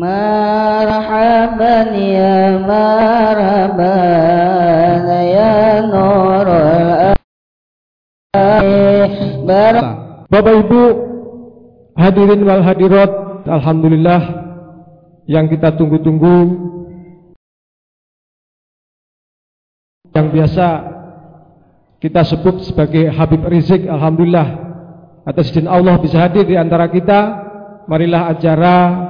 مرحبا يا مرحبا يا نور Bapak Ibu hadirin wal hadirat Alhamdulillah yang kita tunggu-tunggu yang biasa kita sebut sebagai Habib Rizik Alhamdulillah atas izin Allah bisa hadir di antara kita marilah acara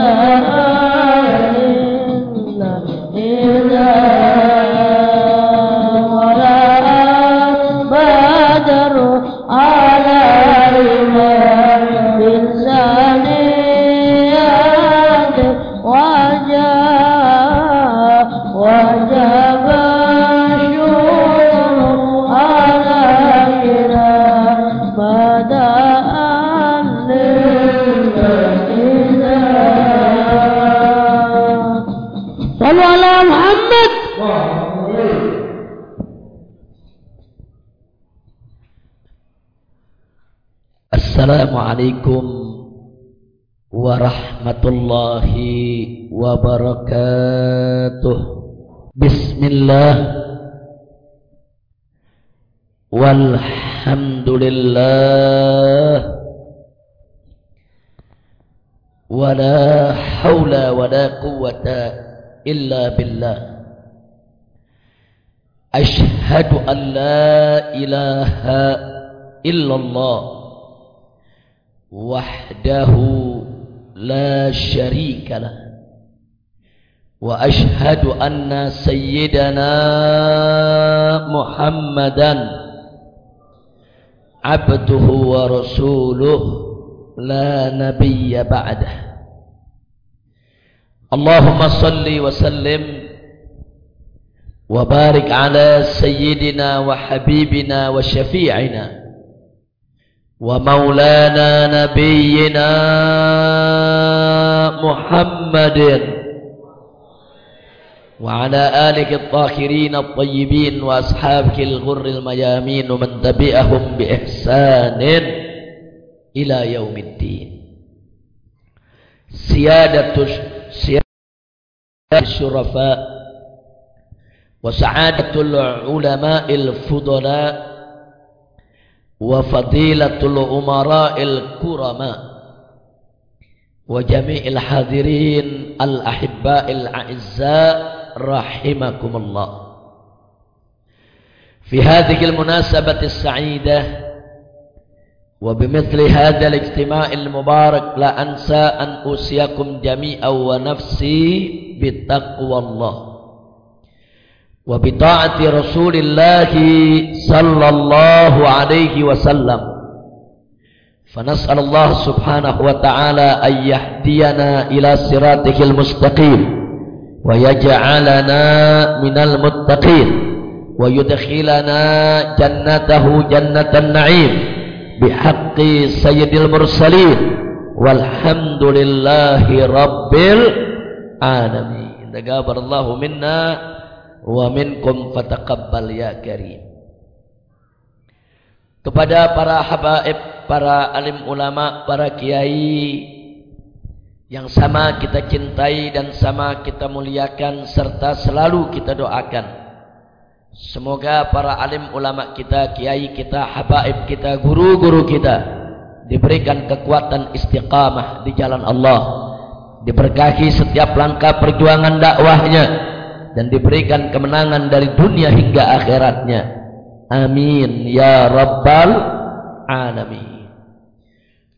min wajib syukur Assalamualaikum warahmatullahi wabarakatuh. Bismillah. Walhamdulillah. Wala hawla wala quwata illa billah. Ashhadu an la ilaha illallah وحده لا شريك له. وأشهد أن سيدنا محمدا عبده ورسوله لا نبي بعده. اللهم صل وسلم وبارك على سيدنا وحبيبنا وشفيعنا ومولانا نبينا محمد. وعلى آله الطاهرين الطيبين وأصحابك الغر الميامين ومن تبعهم بإحسان إلى يوم الدين. سيادة سيادة الشرفاء وسعادة العلماء الفضلاء وفضيلة الأمراء الكرماء وجميع الحاضرين الأحباء الأعزاء رحمكم الله. في هذه المناسبة السعيدة وبمثل هذا الاجتماع المبارك لا أنسى أن أوصيكم جميعا ونفسي بتقوى الله. وبطاعة رسول الله صلى الله عليه وسلم فنسأل الله سبحانه وتعالى أن يهدينا إلى صراطه المستقيم ويجعلنا من المتقين ويدخلنا جنته جنة النعيم بحق سيد المرسلين والحمد لله رب العالمين تقابل الله منا wa minkum fataqabbal ya karim kepada para habaib, para alim ulama, para kiai yang sama kita cintai dan sama kita muliakan serta selalu kita doakan. Semoga para alim ulama kita, kiai kita, habaib kita, guru-guru kita diberikan kekuatan istiqamah di jalan Allah. Diberkahi setiap langkah perjuangan dakwahnya dan diberikan kemenangan dari dunia hingga akhiratnya. Amin ya rabbal alamin.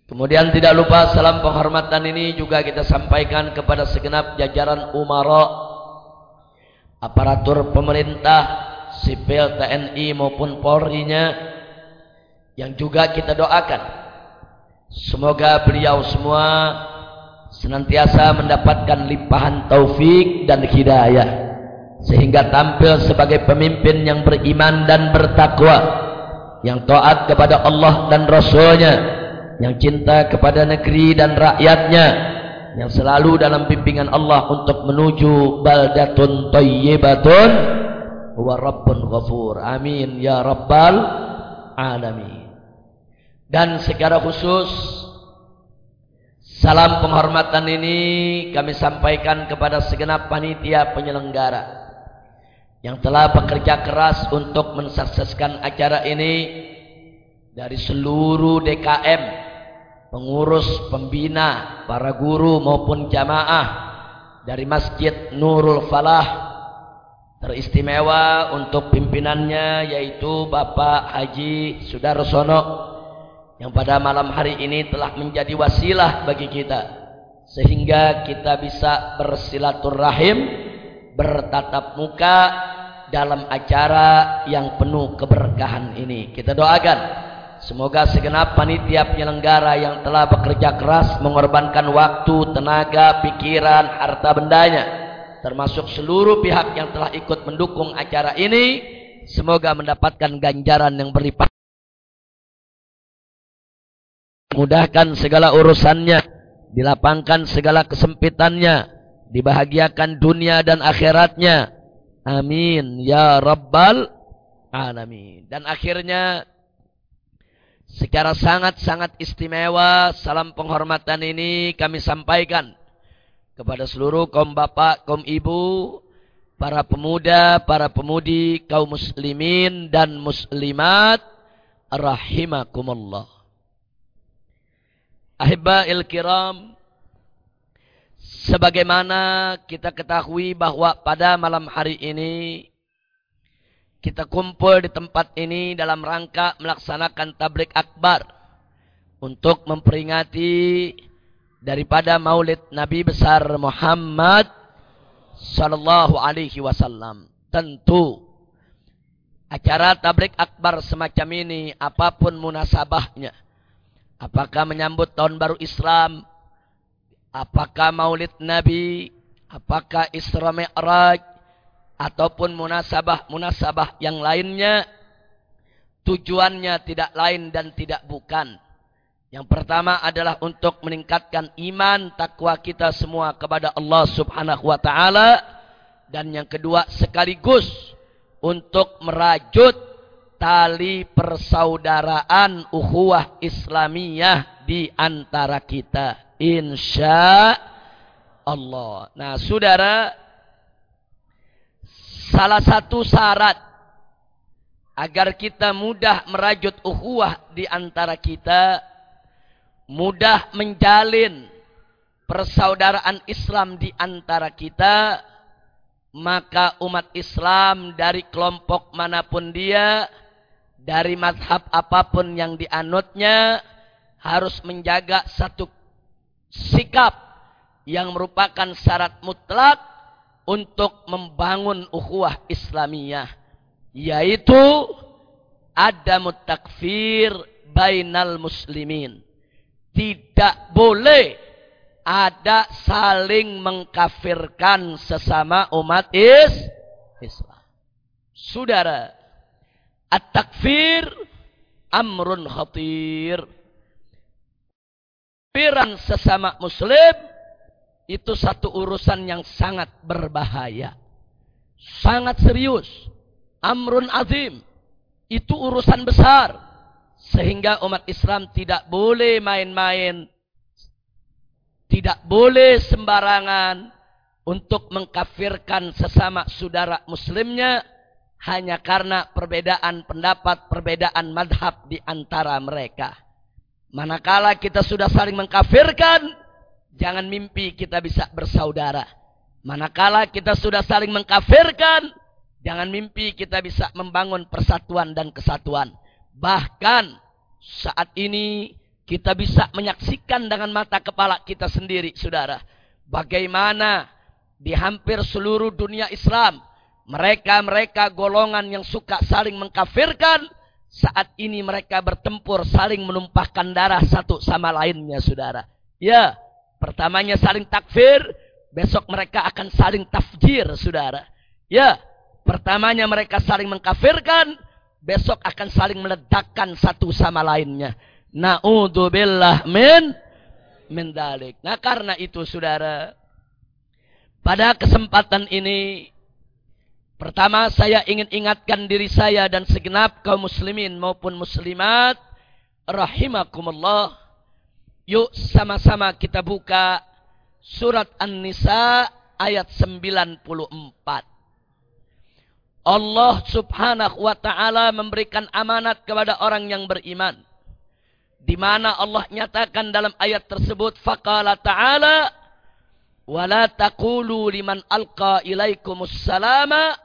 Kemudian tidak lupa salam penghormatan ini juga kita sampaikan kepada segenap jajaran umara, aparatur pemerintah, sipil TNI maupun Polri-nya yang juga kita doakan. Semoga beliau semua senantiasa mendapatkan limpahan taufik dan hidayah sehingga tampil sebagai pemimpin yang beriman dan bertakwa yang taat kepada Allah dan Rasulnya yang cinta kepada negeri dan rakyatnya yang selalu dalam bimbingan Allah untuk menuju baldatun tayyibatun. Wa rabbun ghafur. Amin ya rabbal alamin. Dan secara khusus salam penghormatan ini kami sampaikan kepada segenap panitia penyelenggara yang telah bekerja keras untuk mensukseskan acara ini dari seluruh DKM, pengurus, pembina, para guru maupun jamaah dari Masjid Nurul Falah teristimewa untuk pimpinannya yaitu Bapak Haji Sudarsono yang pada malam hari ini telah menjadi wasilah bagi kita sehingga kita bisa bersilaturahim bertatap muka dalam acara yang penuh keberkahan ini. Kita doakan semoga segenap panitia penyelenggara yang telah bekerja keras mengorbankan waktu, tenaga, pikiran, harta bendanya termasuk seluruh pihak yang telah ikut mendukung acara ini semoga mendapatkan ganjaran yang berlipat mudahkan segala urusannya dilapangkan segala kesempitannya dibahagiakan dunia dan akhiratnya Amin ya rabbal alamin. Dan akhirnya secara sangat-sangat istimewa salam penghormatan ini kami sampaikan kepada seluruh kaum bapak, kaum ibu, para pemuda, para pemudi, kaum muslimin dan muslimat rahimakumullah. Ahibbail kiram Sebagaimana kita ketahui bahwa pada malam hari ini kita kumpul di tempat ini dalam rangka melaksanakan tablik akbar untuk memperingati daripada maulid Nabi besar Muhammad sallallahu alaihi wasallam. Tentu acara tablik akbar semacam ini apa pun munasabahnya apakah menyambut tahun baru Islam Apakah maulid Nabi, apakah Isra Mi'raj, ataupun munasabah-munasabah yang lainnya, tujuannya tidak lain dan tidak bukan. Yang pertama adalah untuk meningkatkan iman takwa kita semua kepada Allah Subhanahu wa taala dan yang kedua sekaligus untuk merajut tali persaudaraan ukhuwah Islamiyah di antara kita. Insya Allah. Nah, saudara, salah satu syarat agar kita mudah merajut ukhuwah di antara kita, mudah menjalin persaudaraan Islam di antara kita, maka umat Islam dari kelompok mana pun dia, dari madhab apa pun yang dianutnya, harus menjaga satu sikap yang merupakan syarat mutlak untuk membangun ukhuwah Islamiyah yaitu ada mutakfir bainal muslimin. Tidak boleh ada saling mengkafirkan sesama umat is Islam. Saudara at-takfir amrun khatir Piran sesama muslim itu satu urusan yang sangat berbahaya. Sangat serius. Amrun azim. Itu urusan besar. Sehingga umat Islam tidak boleh main-main. Tidak boleh sembarangan untuk mengkafirkan sesama saudara muslimnya hanya karena perbedaan pendapat, perbedaan madhab di antara mereka. Manakala kita sudah saling mengkafirkan, jangan mimpi kita bisa bersaudara. Manakala kita sudah saling mengkafirkan, jangan mimpi kita bisa membangun persatuan dan kesatuan. Bahkan saat ini kita bisa menyaksikan dengan mata kepala kita sendiri, saudara. Bagaimana di hampir seluruh dunia Islam, mereka-mereka golongan yang suka saling mengkafirkan, saat ini mereka bertempur saling menumpahkan darah satu sama lainnya saudara. Ya, pertamanya saling takfir, besok mereka akan saling tafjir saudara. Ya, pertamanya mereka saling mengkafirkan, besok akan saling meledakkan satu sama lainnya. Na'udzubillah min min dalik. Nah, karena itu Saudara, pada kesempatan ini pertama saya ingin ingatkan diri saya dan segenap kaum muslimin maupun muslimat rahimakumullah. Yuk sama-sama kita buka surat An-Nisa ayat 94. Allah subhanahu wa ta'ala memberikan amanat kepada orang yang beriman. Di mana Allah nyatakan dalam ayat tersebut. Faqala ta'ala. Wala taqulu liman alqa ilaikumus salama.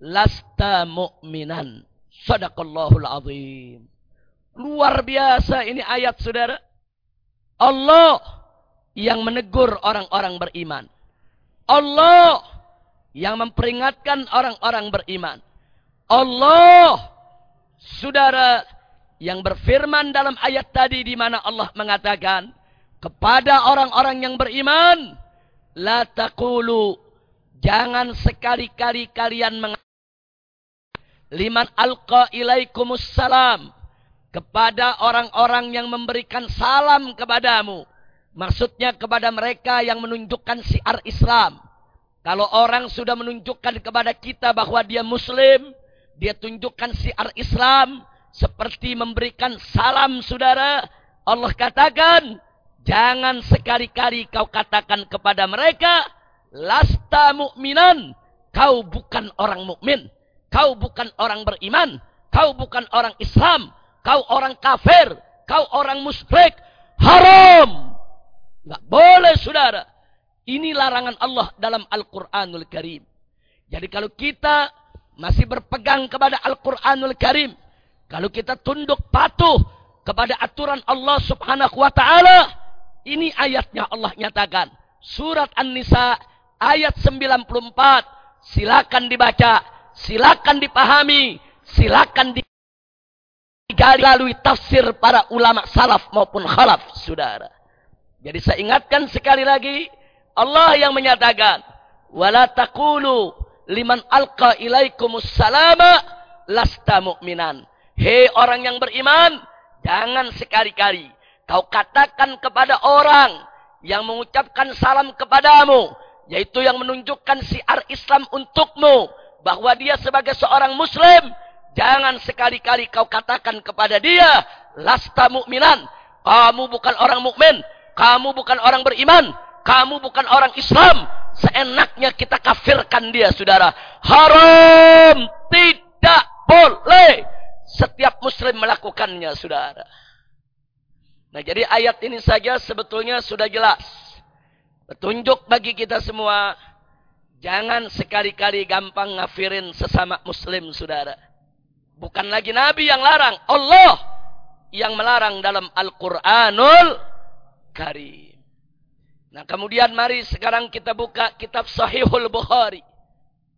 Lasta mu'minan. Sadaqallahul azim. Luar biasa ini ayat saudara. Allah yang menegur orang-orang beriman. Allah yang memperingatkan orang-orang beriman. Allah, saudara, yang berfirman dalam ayat tadi di mana Allah mengatakan kepada orang-orang yang beriman, la taqulu jangan sekali-kali kalian mengatakan liman alqa ilaikumus salam kepada orang-orang yang memberikan salam kepadamu Maksudnya kepada mereka yang menunjukkan siar Islam. Kalau orang sudah menunjukkan kepada kita bahwa dia muslim, dia tunjukkan siar Islam seperti memberikan salam saudara. Allah katakan, jangan sekali-kali kau katakan kepada mereka, lasta mu'minan, kau bukan orang mukmin, kau bukan orang beriman, kau bukan orang Islam, kau orang kafir, kau orang musyrik, haram Nggak boleh saudara. Ini larangan Allah dalam Al-Quranul Karim. Jadi kalau kita masih berpegang kepada Al-Quranul Karim. Kalau kita tunduk patuh kepada aturan Allah subhanahu wa ta'ala. Ini ayatnya Allah nyatakan. Surat An-Nisa ayat 94. Silakan dibaca. Silakan dipahami. Silakan digali lalui tafsir para ulama salaf maupun khalaf. Saudara. Jadi saya ingatkan sekali lagi, Allah yang menyatakan, "Wala taqulu liman alqa ilaikumus salama lasta mu'minan." Hei orang yang beriman, jangan sekali-kali kau katakan kepada orang yang mengucapkan salam kepadamu, yaitu yang menunjukkan siar Islam untukmu, bahwa dia sebagai seorang muslim, jangan sekali-kali kau katakan kepada dia, lasta mu'minan, kamu bukan orang mukmin, kamu bukan orang beriman. Kamu bukan orang Islam. Seenaknya kita kafirkan dia, saudara. Haram. Tidak boleh. Setiap muslim melakukannya, saudara. Nah, jadi ayat ini saja sebetulnya sudah jelas. Petunjuk bagi kita semua. Jangan sekali-kali gampang ngafirin sesama muslim, saudara. Bukan lagi Nabi yang larang. Allah yang melarang dalam Al-Quranul Karim. Nah kemudian mari sekarang kita buka kitab Sahihul Bukhari.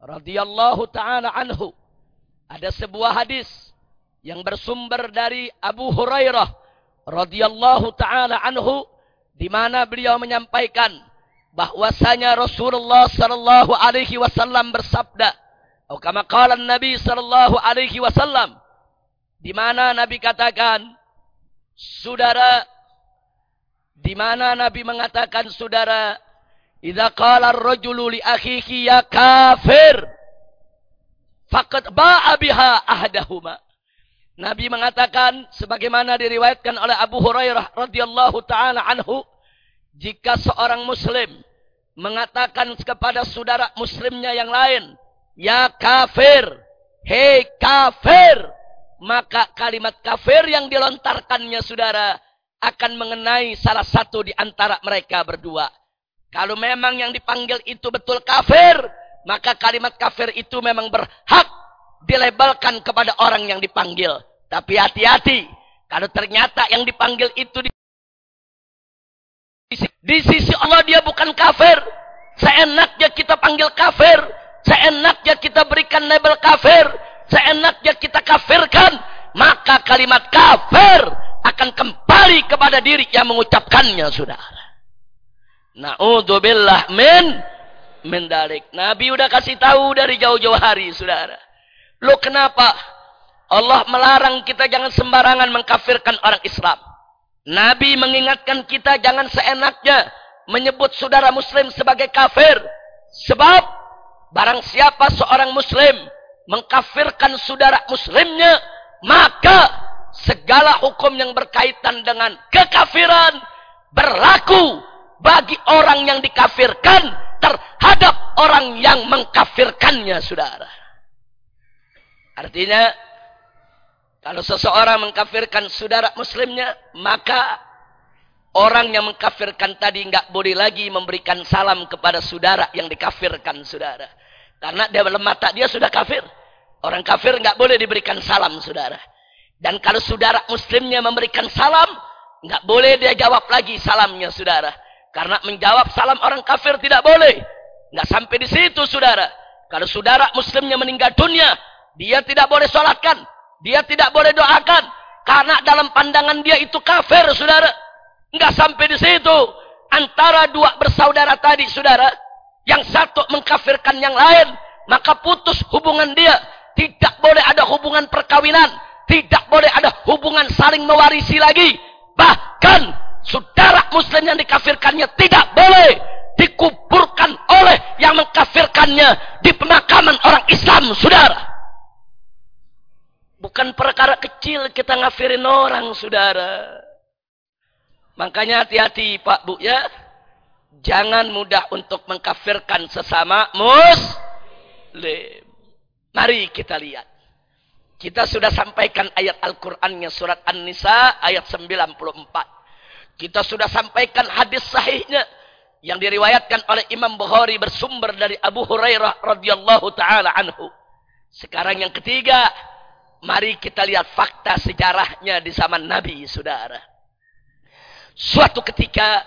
radhiyallahu ta'ala anhu. Ada sebuah hadis yang bersumber dari Abu Hurairah radhiyallahu ta'ala anhu di mana beliau menyampaikan bahwasanya Rasulullah sallallahu alaihi wasallam bersabda atau kama qala Nabi sallallahu alaihi wasallam di mana Nabi katakan saudara di mana Nabi mengatakan saudara, "Idza qala ar-rajulu li akhihi ya kafir, faqad ba'a biha ahdahuma." Nabi mengatakan sebagaimana diriwayatkan oleh Abu Hurairah radhiyallahu taala anhu, jika seorang muslim mengatakan kepada saudara muslimnya yang lain, "Ya kafir, hei kafir," maka kalimat kafir yang dilontarkannya saudara akan mengenai salah satu di antara mereka berdua. Kalau memang yang dipanggil itu betul kafir, maka kalimat kafir itu memang berhak dilabelkan kepada orang yang dipanggil. Tapi hati-hati, kalau ternyata yang dipanggil itu di, di sisi Allah dia bukan kafir, seenaknya kita panggil kafir, seenaknya kita berikan label kafir, seenaknya kita kafirkan, maka kalimat kafir akan kembali kepada diri yang mengucapkannya saudara. Na'udzubillah min mendalik. Nabi udah kasih tahu dari jauh-jauh hari, saudara. Lo kenapa Allah melarang kita jangan sembarangan mengkafirkan orang Islam? Nabi mengingatkan kita jangan seenaknya menyebut saudara muslim sebagai kafir. Sebab barang siapa seorang muslim mengkafirkan saudara muslimnya, maka segala hukum yang berkaitan dengan kekafiran berlaku bagi orang yang dikafirkan terhadap orang yang mengkafirkannya, saudara. Artinya, kalau seseorang mengkafirkan saudara muslimnya, maka orang yang mengkafirkan tadi nggak boleh lagi memberikan salam kepada saudara yang dikafirkan saudara. Karena dalam mata dia sudah kafir. Orang kafir nggak boleh diberikan salam saudara. Dan kalau saudara muslimnya memberikan salam, nggak boleh dia jawab lagi salamnya saudara. Karena menjawab salam orang kafir tidak boleh. Nggak sampai di situ saudara. Kalau saudara muslimnya meninggal dunia, dia tidak boleh sholatkan. Dia tidak boleh doakan. Karena dalam pandangan dia itu kafir, saudara. Enggak sampai di situ. Antara dua bersaudara tadi, saudara. Yang satu mengkafirkan yang lain. Maka putus hubungan dia. Tidak boleh ada hubungan perkawinan. Tidak boleh ada hubungan saling mewarisi lagi. Bahkan, saudara muslim yang dikafirkannya tidak boleh dikuburkan oleh yang mengkafirkannya di pemakaman orang Islam, saudara. Bukan perkara kecil kita ngafirin orang, saudara. Makanya hati-hati Pak Bu ya. Jangan mudah untuk mengkafirkan sesama muslim. Mari kita lihat. Kita sudah sampaikan ayat Al-Qur'annya surat An-Nisa ayat 94. Kita sudah sampaikan hadis sahihnya yang diriwayatkan oleh Imam Bukhari bersumber dari Abu Hurairah radhiyallahu taala anhu. Sekarang yang ketiga, Mari kita lihat fakta sejarahnya di zaman Nabi, saudara. Suatu ketika,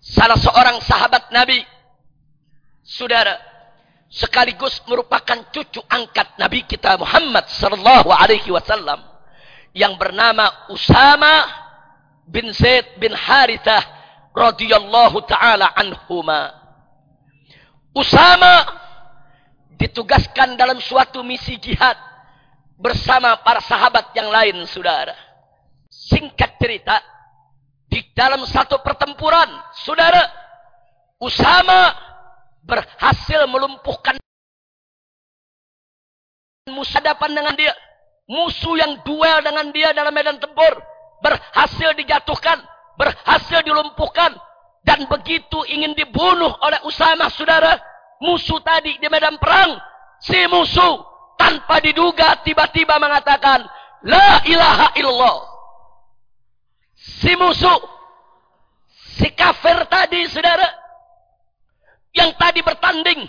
salah seorang sahabat Nabi, saudara, sekaligus merupakan cucu angkat Nabi kita Muhammad sallallahu alaihi wasallam yang bernama Usama bin Zaid bin Harithah radhiyallahu taala anhuma. Usama ditugaskan dalam suatu misi jihad bersama para sahabat yang lain, saudara. Singkat cerita, di dalam satu pertempuran, saudara, Usama berhasil melumpuhkan musuh hadapan dengan dia. Musuh yang duel dengan dia dalam medan tempur. Berhasil dijatuhkan. Berhasil dilumpuhkan. Dan begitu ingin dibunuh oleh Usama, saudara. Musuh tadi di medan perang. Si musuh tanpa diduga tiba-tiba mengatakan la ilaha illallah. Si musuh, si kafir tadi saudara, yang tadi bertanding,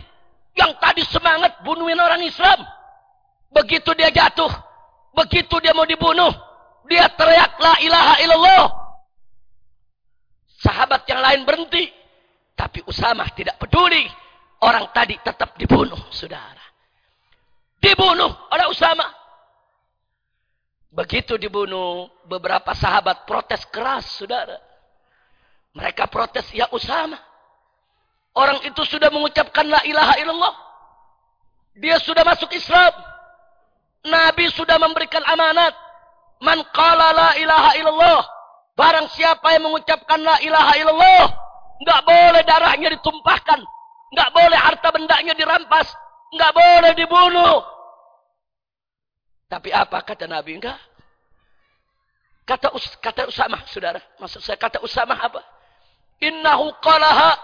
yang tadi semangat bunuhin orang Islam. Begitu dia jatuh, begitu dia mau dibunuh, dia teriak la ilaha illallah. Sahabat yang lain berhenti, tapi Usama tidak peduli. Orang tadi tetap dibunuh, saudara. Dibunuh oleh Usama. Begitu dibunuh, beberapa sahabat protes keras, saudara. Mereka protes, ya Usama. Orang itu sudah mengucapkan la ilaha illallah. Dia sudah masuk Islam. Nabi sudah memberikan amanat. Man qala la ilaha illallah. Barang siapa yang mengucapkan la ilaha illallah. Enggak boleh darahnya ditumpahkan. Enggak boleh harta bendanya dirampas. Enggak boleh dibunuh. Tapi apa kata Nabi? Enggak. Kata Us kata Usamah, saudara. Maksud saya kata Usamah apa? Innahu qalaha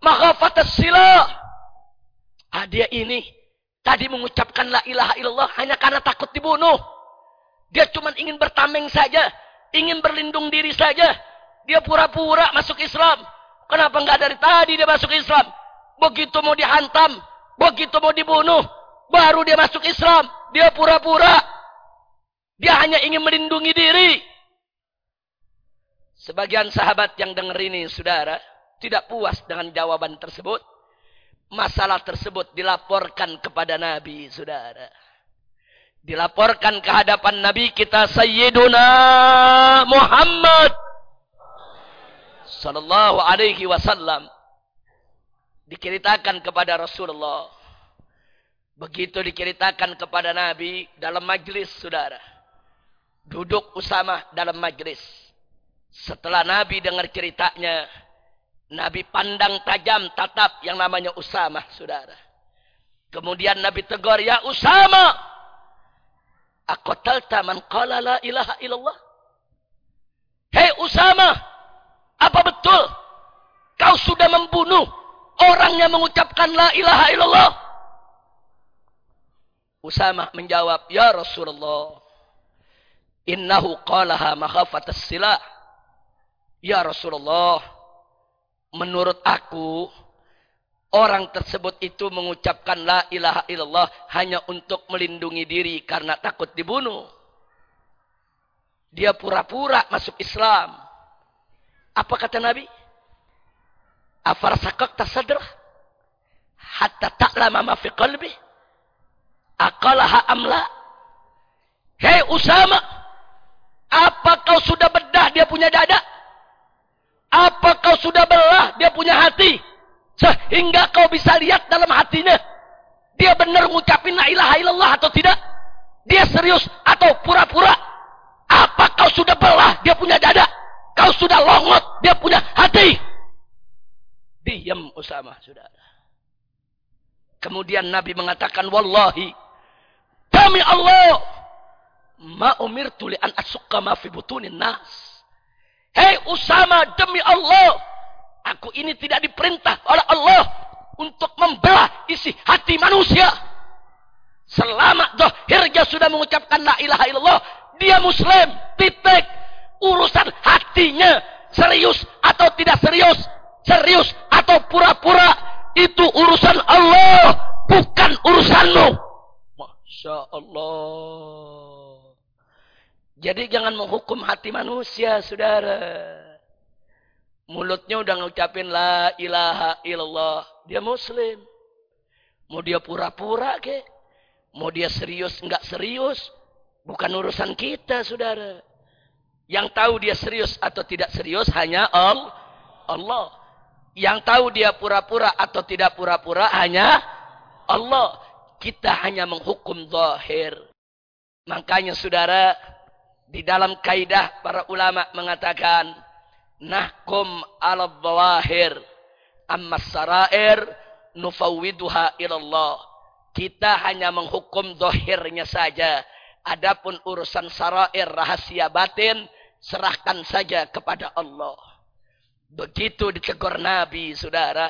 maghafatas sila. Ah, dia ini tadi mengucapkan la ilaha illallah hanya karena takut dibunuh. Dia cuma ingin bertameng saja, ingin berlindung diri saja. Dia pura-pura masuk Islam. Kenapa enggak dari tadi dia masuk Islam? Begitu mau dihantam, Begitu mau dibunuh, baru dia masuk Islam. Dia pura-pura. Dia hanya ingin melindungi diri. Sebagian sahabat yang dengar ini, saudara, tidak puas dengan jawaban tersebut. Masalah tersebut dilaporkan kepada Nabi, saudara. Dilaporkan ke hadapan Nabi kita Sayyiduna Muhammad sallallahu alaihi wasallam diceritakan kepada Rasulullah. Begitu diceritakan kepada Nabi dalam majlis saudara. Duduk Usama dalam majlis. Setelah Nabi dengar ceritanya, Nabi pandang tajam tatap yang namanya Usama, saudara. Kemudian Nabi tegur, ya Usama, Aqatalta man qala la ilaha illallah? Hei Usama, apa betul kau sudah membunuh orang yang mengucapkan la ilaha illallah? Usama menjawab, Ya Rasulullah, innahu qalaha makhafatas silah. Ya Rasulullah, menurut aku, orang tersebut itu mengucapkan la ilaha illallah hanya untuk melindungi diri karena takut dibunuh. Dia pura-pura masuk Islam. Apa kata Nabi? Afarsakak tasadrah. Hatta ta'lama ma fi qalbi. Akalaha amla. Hei Usama. Apa kau sudah bedah dia punya dada? Apa kau sudah belah dia punya hati? Sehingga kau bisa lihat dalam hatinya. Dia benar ngucapin la ilaha illallah atau tidak? Dia serius atau pura-pura? Apa kau sudah belah dia punya dada? Kau sudah longot dia punya hati? Diam Usama, saudara. Kemudian Nabi mengatakan, Wallahi, Demi Allah. Ma umirtu li an asukka ma fi butunin nas. Hei Usama demi Allah. Aku ini tidak diperintah oleh Allah untuk membelah isi hati manusia. Selama zahirnya sudah mengucapkan la ilaha illallah, dia muslim, titik. Urusan hatinya serius atau tidak serius, serius atau pura-pura, itu urusan Allah, bukan urusanmu. Masya Allah. Jadi jangan menghukum hati manusia, saudara. Mulutnya udah ngucapin la ilaha illallah. Dia muslim. Mau dia pura-pura ke? Mau dia serius enggak serius? Bukan urusan kita, saudara. Yang tahu dia serius atau tidak serius hanya Allah. Yang tahu dia pura-pura atau tidak pura-pura hanya Allah. Kita hanya menghukum zahir. Makanya saudara, di dalam kaidah para ulama mengatakan, nahkum ala zawahir, amma sarair nufawwiduha ilallah. Kita hanya menghukum zahirnya saja. Adapun urusan sarair rahasia batin, serahkan saja kepada Allah. Begitu ditegur Nabi, saudara.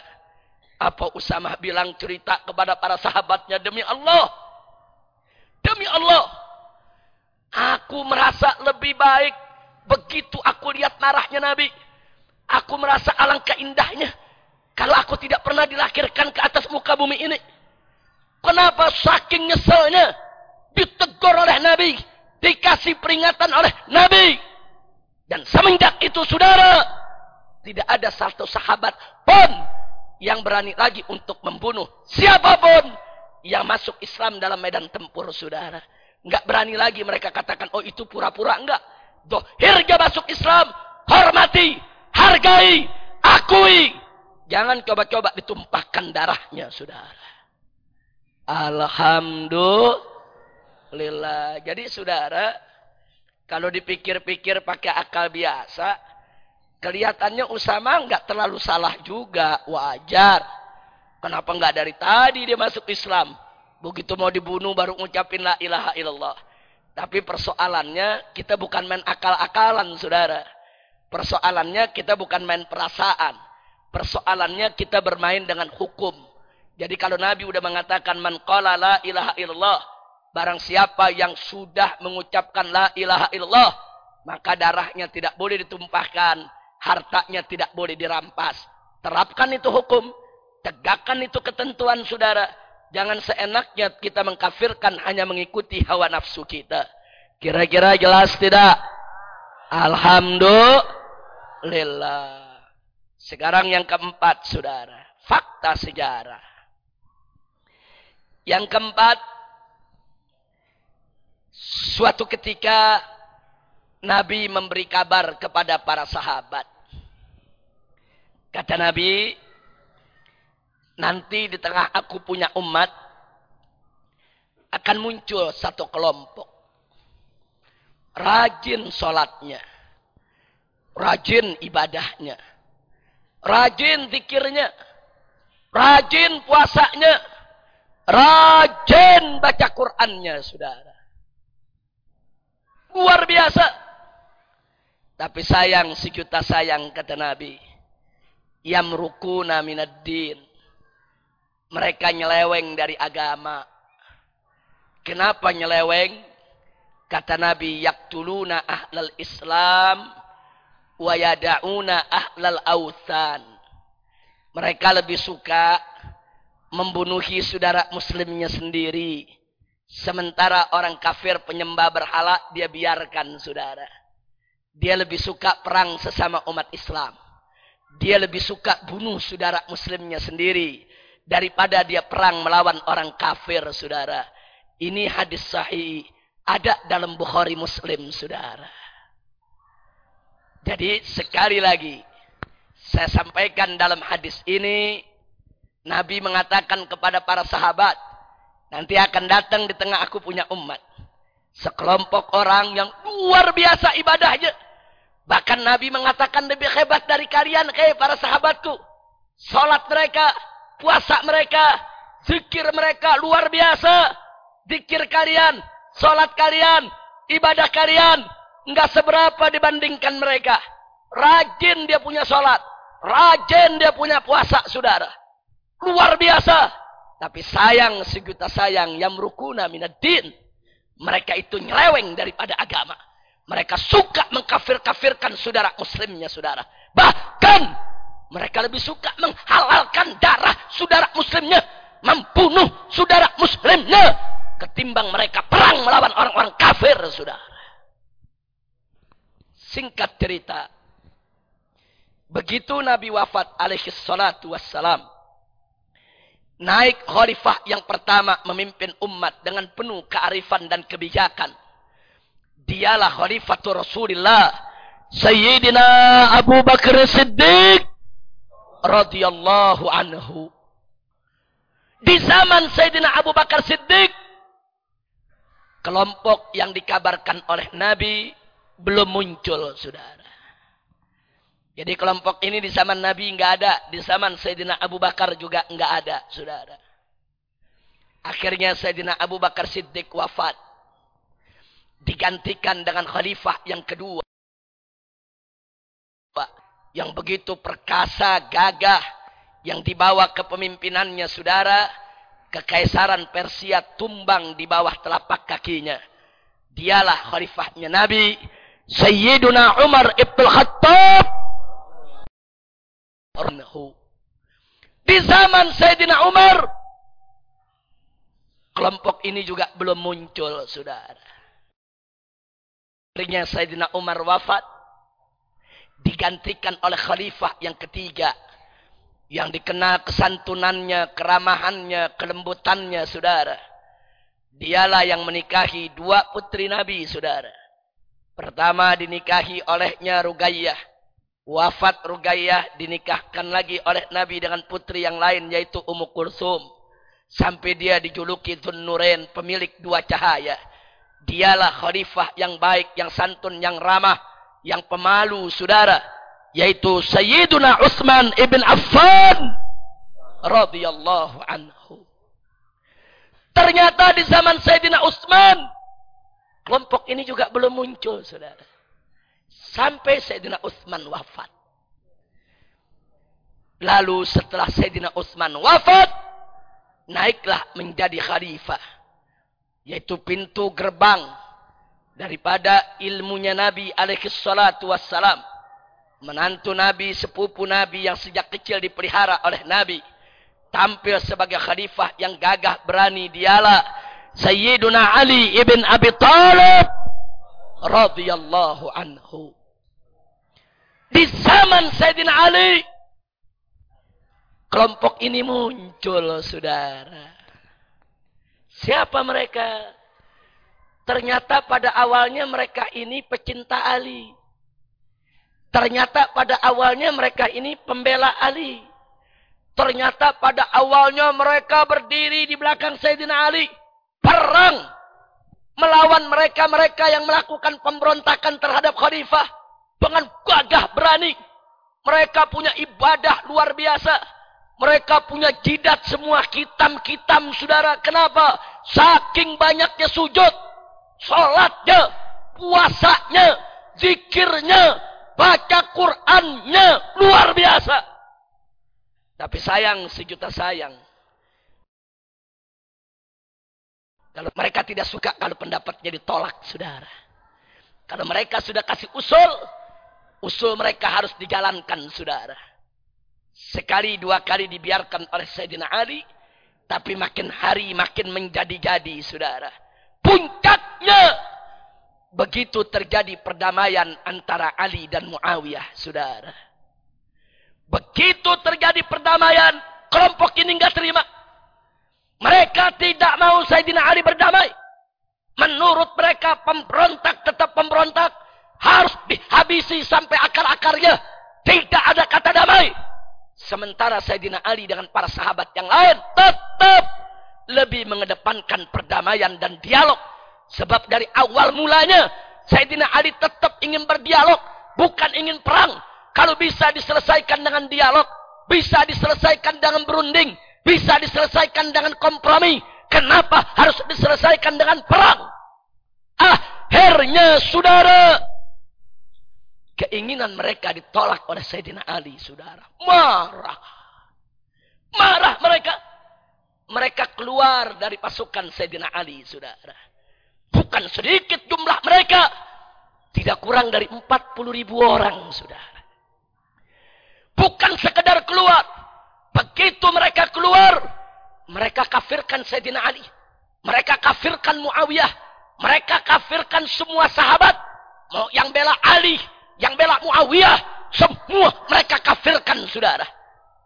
Apa Usamah bilang cerita kepada para sahabatnya demi Allah. Demi Allah. Aku merasa lebih baik begitu aku lihat marahnya Nabi. Aku merasa alangkah indahnya. Kalau aku tidak pernah dilahirkan ke atas muka bumi ini. Kenapa saking nyeselnya ditegur oleh Nabi. Dikasih peringatan oleh Nabi. Dan semenjak itu saudara. Tidak ada satu sahabat pun yang berani lagi untuk membunuh siapa pun yang masuk Islam dalam medan tempur saudara. Enggak berani lagi mereka katakan, oh itu pura-pura. Enggak. Dohirnya masuk Islam. Hormati. Hargai. Akui. Jangan coba-coba ditumpahkan darahnya saudara. Alhamdulillah. Jadi saudara. Kalau dipikir-pikir pakai akal biasa Kelihatannya Usama nggak terlalu salah juga, wajar. Kenapa nggak dari tadi dia masuk Islam? Begitu mau dibunuh baru ngucapin la ilaha illallah. Tapi persoalannya kita bukan main akal-akalan, saudara. Persoalannya kita bukan main perasaan. Persoalannya kita bermain dengan hukum. Jadi kalau Nabi udah mengatakan man qala la ilaha illallah, barang siapa yang sudah mengucapkan la ilaha illallah, maka darahnya tidak boleh ditumpahkan hartanya tidak boleh dirampas. Terapkan itu hukum, tegakkan itu ketentuan saudara. Jangan seenaknya kita mengkafirkan hanya mengikuti hawa nafsu kita. Kira-kira jelas tidak? Alhamdulillah. Sekarang yang keempat saudara. Fakta sejarah. Yang keempat. Suatu ketika Nabi memberi kabar kepada para sahabat. Kata Nabi, Nanti di tengah aku punya umat, akan muncul satu kelompok. Rajin sholatnya. Rajin ibadahnya. Rajin zikirnya. Rajin puasanya. Rajin baca Qur'annya, saudara. Luar biasa. Tapi sayang, sejuta sayang, kata Nabi. Yamrukuna minad din. Mereka nyeleweng dari agama. Kenapa nyeleweng? Kata Nabi, yaktuluna ahlal Islam wa yada'una ahlal awthan. Mereka lebih suka membunuhi saudara muslimnya sendiri. Sementara orang kafir penyembah berhala, dia biarkan saudara. Dia lebih suka perang sesama umat Islam. Dia lebih suka bunuh saudara muslimnya sendiri. Daripada dia perang melawan orang kafir saudara. Ini hadis sahih. Ada dalam Bukhari Muslim saudara. Jadi sekali lagi. Saya sampaikan dalam hadis ini. Nabi mengatakan kepada para sahabat. Nanti akan datang di tengah aku punya umat. Sekelompok orang yang luar biasa ibadahnya. Bahkan Nabi mengatakan lebih hebat dari kalian. Kayak para sahabatku. Salat mereka. Puasa mereka. Zikir mereka luar biasa. Zikir kalian. Salat kalian. Ibadah kalian. Enggak seberapa dibandingkan mereka. Rajin dia punya salat. Rajin dia punya puasa saudara. Luar biasa. Tapi sayang sejuta sayang yang merukuna minadin. Mereka itu nyeleweng daripada agama. Mereka suka mengkafir-kafirkan saudara muslimnya saudara. Bahkan mereka lebih suka menghalalkan darah saudara muslimnya. Membunuh saudara muslimnya. Ketimbang mereka perang melawan orang-orang kafir saudara. Singkat cerita. Begitu Nabi wafat alaihi salatu wassalam naik khalifah yang pertama memimpin umat dengan penuh kearifan dan kebijakan. Dialah khalifatul Rasulullah Sayyidina Abu Bakar Siddiq radhiyallahu anhu. Di zaman Sayyidina Abu Bakar Siddiq kelompok yang dikabarkan oleh Nabi belum muncul, Saudara. Jadi kelompok ini di zaman Nabi nggak ada, di zaman Sayyidina Abu Bakar juga nggak ada, saudara. Akhirnya Sayyidina Abu Bakar Siddiq wafat. Digantikan dengan khalifah yang kedua. Yang begitu perkasa, gagah. Yang dibawa kepemimpinannya saudara. Kekaisaran Persia tumbang di bawah telapak kakinya. Dialah khalifahnya Nabi. Sayyiduna Umar Ibn Khattab. Di zaman Sayyidina Umar, kelompok ini juga belum muncul, saudara. Akhirnya Sayyidina Umar wafat, digantikan oleh khalifah yang ketiga, yang dikenal kesantunannya, keramahannya, kelembutannya, saudara. Dialah yang menikahi dua putri Nabi, saudara. Pertama dinikahi olehnya Rugayyah Wafat Rugayyah dinikahkan lagi oleh Nabi dengan putri yang lain yaitu Ummu Kulsum. Sampai dia dijuluki Dhun Nurain, pemilik dua cahaya. Dialah khalifah yang baik, yang santun, yang ramah, yang pemalu, saudara. Yaitu Sayyiduna Utsman ibn Affan radhiyallahu anhu. Ternyata di zaman Sayyidina Utsman kelompok ini juga belum muncul, saudara. Sampai Sayyidina Utsman wafat. Lalu setelah Sayyidina Utsman wafat, naiklah menjadi khalifah. Yaitu pintu gerbang daripada ilmunya Nabi alaihi salatu wassalam. Menantu Nabi, sepupu Nabi yang sejak kecil dipelihara oleh Nabi. Tampil sebagai khalifah yang gagah berani dialah Sayyiduna Ali ibn Abi Talib radhiyallahu anhu. Di zaman Sayyidina Ali. Kelompok ini muncul, saudara. Siapa mereka? Ternyata pada awalnya mereka ini pecinta Ali. Ternyata pada awalnya mereka ini pembela Ali. Ternyata pada awalnya mereka berdiri di belakang Sayyidina Ali. Perang. Melawan mereka-mereka yang melakukan pemberontakan terhadap khalifah. Dengan gagah berani. Mereka punya ibadah luar biasa. Mereka punya jidat semua kitam-kitam saudara. Kenapa? Saking banyaknya sujud. Sholatnya. Puasanya. Zikirnya. Baca Qur'annya. Luar biasa. Tapi sayang sejuta sayang. Kalau mereka tidak suka kalau pendapatnya ditolak, saudara. Kalau mereka sudah kasih usul, usul mereka harus dijalankan, saudara. Sekali dua kali dibiarkan oleh Sayyidina Ali, tapi makin hari makin menjadi-jadi, saudara. Puncaknya, begitu terjadi perdamaian antara Ali dan Muawiyah, saudara. Begitu terjadi perdamaian, kelompok ini nggak terima. Mereka tidak mau Sayyidina Ali berdamai. Menurut mereka pemberontak tetap pemberontak. Harus dihabisi sampai akar-akarnya. Tidak ada kata damai. Sementara Sayyidina Ali dengan para sahabat yang lain tetap lebih mengedepankan perdamaian dan dialog. Sebab dari awal mulanya Sayyidina Ali tetap ingin berdialog. Bukan ingin perang. Kalau bisa diselesaikan dengan dialog, bisa diselesaikan dengan berunding, bisa diselesaikan dengan kompromi. Kenapa harus diselesaikan dengan perang? Akhirnya saudara, keinginan mereka ditolak oleh Sayyidina Ali, saudara. Marah. Marah mereka. Mereka keluar dari pasukan Sayyidina Ali, saudara. Bukan sedikit jumlah mereka. Tidak kurang dari 40 ribu orang, saudara. Bukan sekedar keluar. Begitu mereka keluar, mereka kafirkan Sayyidina Ali. Mereka kafirkan Muawiyah. Mereka kafirkan semua sahabat. Yang bela Ali, yang bela Muawiyah, semua mereka kafirkan saudara.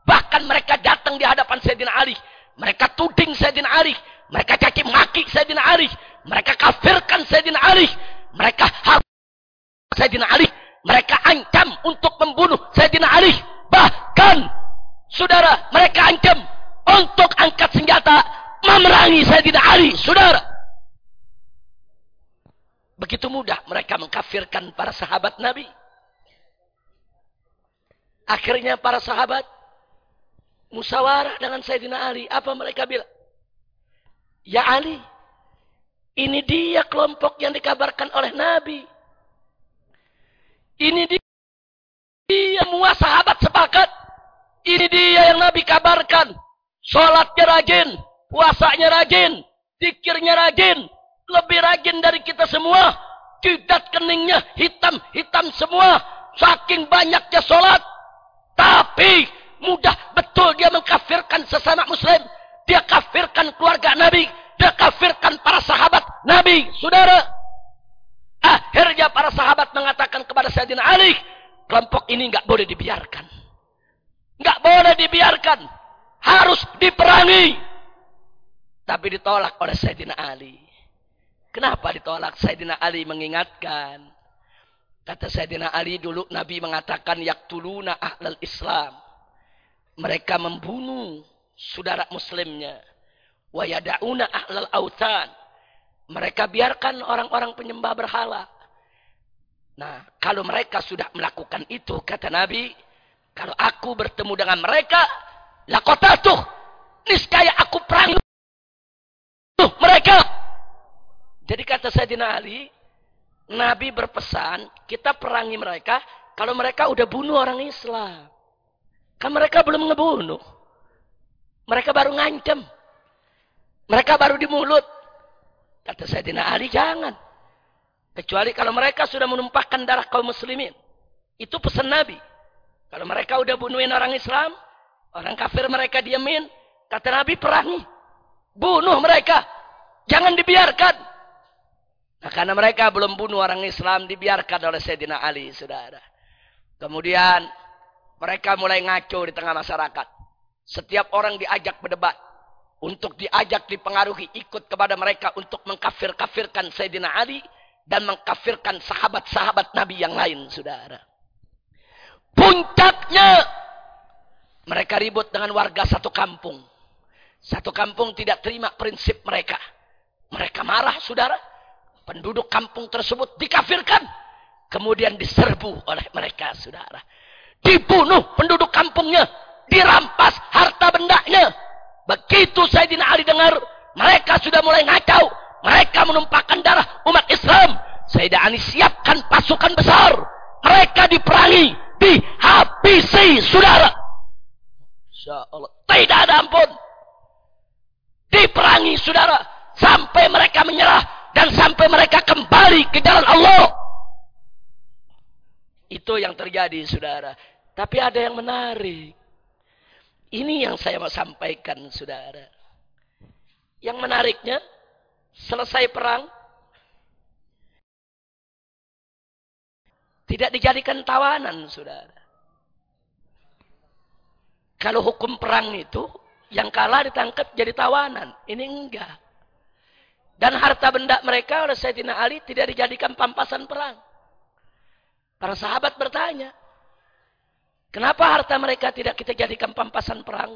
Bahkan mereka datang di hadapan Sayyidina Ali. Mereka tuding Sayyidina Ali. Mereka caci maki Sayyidina Ali. Mereka kafirkan Sayyidina Ali. Mereka harus Sayyidina Ali. Mereka ancam untuk membunuh Sayyidina Ali. Bahkan, saudara, mereka ancam untuk angkat senjata memerangi Sayyidina Ali, saudara. Begitu mudah mereka mengkafirkan para sahabat Nabi. Akhirnya para sahabat musawarah dengan Sayyidina Ali. Apa mereka bilang? Ya Ali, ini dia kelompok yang dikabarkan oleh Nabi. Ini dia semua sahabat sepakat. Ini dia yang Nabi kabarkan. Sholatnya rajin. Puasanya rajin. Dikirnya rajin. Lebih rajin dari kita semua. Jidat keningnya hitam-hitam semua. Saking banyaknya sholat. Tapi mudah betul dia mengkafirkan sesama muslim. Dia kafirkan keluarga Nabi. Dia kafirkan para sahabat Nabi. Saudara. Akhirnya para sahabat mengatakan kepada Sayyidina Ali. Kelompok ini nggak boleh dibiarkan. Nggak boleh dibiarkan. Harus diperangi. Tapi ditolak oleh Sayyidina Ali. Kenapa ditolak? Sayyidina Ali mengingatkan. Kata Sayyidina Ali dulu Nabi mengatakan yaktuluna ahlal Islam. Mereka membunuh saudara muslimnya. Wa yada'una ahlal autan. Mereka biarkan orang-orang penyembah berhala. Nah, kalau mereka sudah melakukan itu, kata Nabi, kalau aku bertemu dengan mereka, lakota tuh, niscaya aku perang tuh mereka. Jadi kata Sayyidina Ali, Nabi berpesan, kita perangi mereka kalau mereka udah bunuh orang Islam. Kan mereka belum ngebunuh. Mereka baru ngancem. Mereka baru di mulut. Kata Sayyidina Ali, jangan. Kecuali kalau mereka sudah menumpahkan darah kaum muslimin. Itu pesan Nabi. Kalau mereka udah bunuhin orang Islam, orang kafir mereka diamin, kata Nabi perangi. Bunuh mereka. Jangan dibiarkan. Nah, karena mereka belum bunuh orang Islam, dibiarkan oleh Sayyidina Ali, saudara. Kemudian, mereka mulai ngaco di tengah masyarakat. Setiap orang diajak berdebat. Untuk diajak dipengaruhi, ikut kepada mereka untuk mengkafir-kafirkan Sayyidina Ali dan mengkafirkan sahabat-sahabat Nabi yang lain, saudara. Puncaknya Mereka ribut dengan warga satu kampung. Satu kampung tidak terima prinsip mereka. Mereka marah, saudara. Penduduk kampung tersebut dikafirkan. Kemudian diserbu oleh mereka, saudara. Dibunuh penduduk kampungnya. Dirampas harta bendanya. Begitu Sayyidina Ali dengar, mereka sudah mulai ngacau. Mereka menumpahkan darah umat Islam. Sayyidina Ali siapkan pasukan besar. Mereka diperangi, dihabisi, saudara. Allah. Tidak ada ampun. Diperangi saudara. Sampai mereka menyerah. Dan sampai mereka kembali ke jalan Allah. Itu yang terjadi saudara. Tapi ada yang menarik. Ini yang saya mau sampaikan saudara. Yang menariknya. Selesai perang. Tidak dijadikan tawanan saudara. Kalau hukum perang itu, yang kalah ditangkap jadi tawanan. Ini enggak. Dan harta benda mereka oleh Sayyidina Ali tidak dijadikan pampasan perang. Para sahabat bertanya, kenapa harta mereka tidak kita jadikan pampasan perang?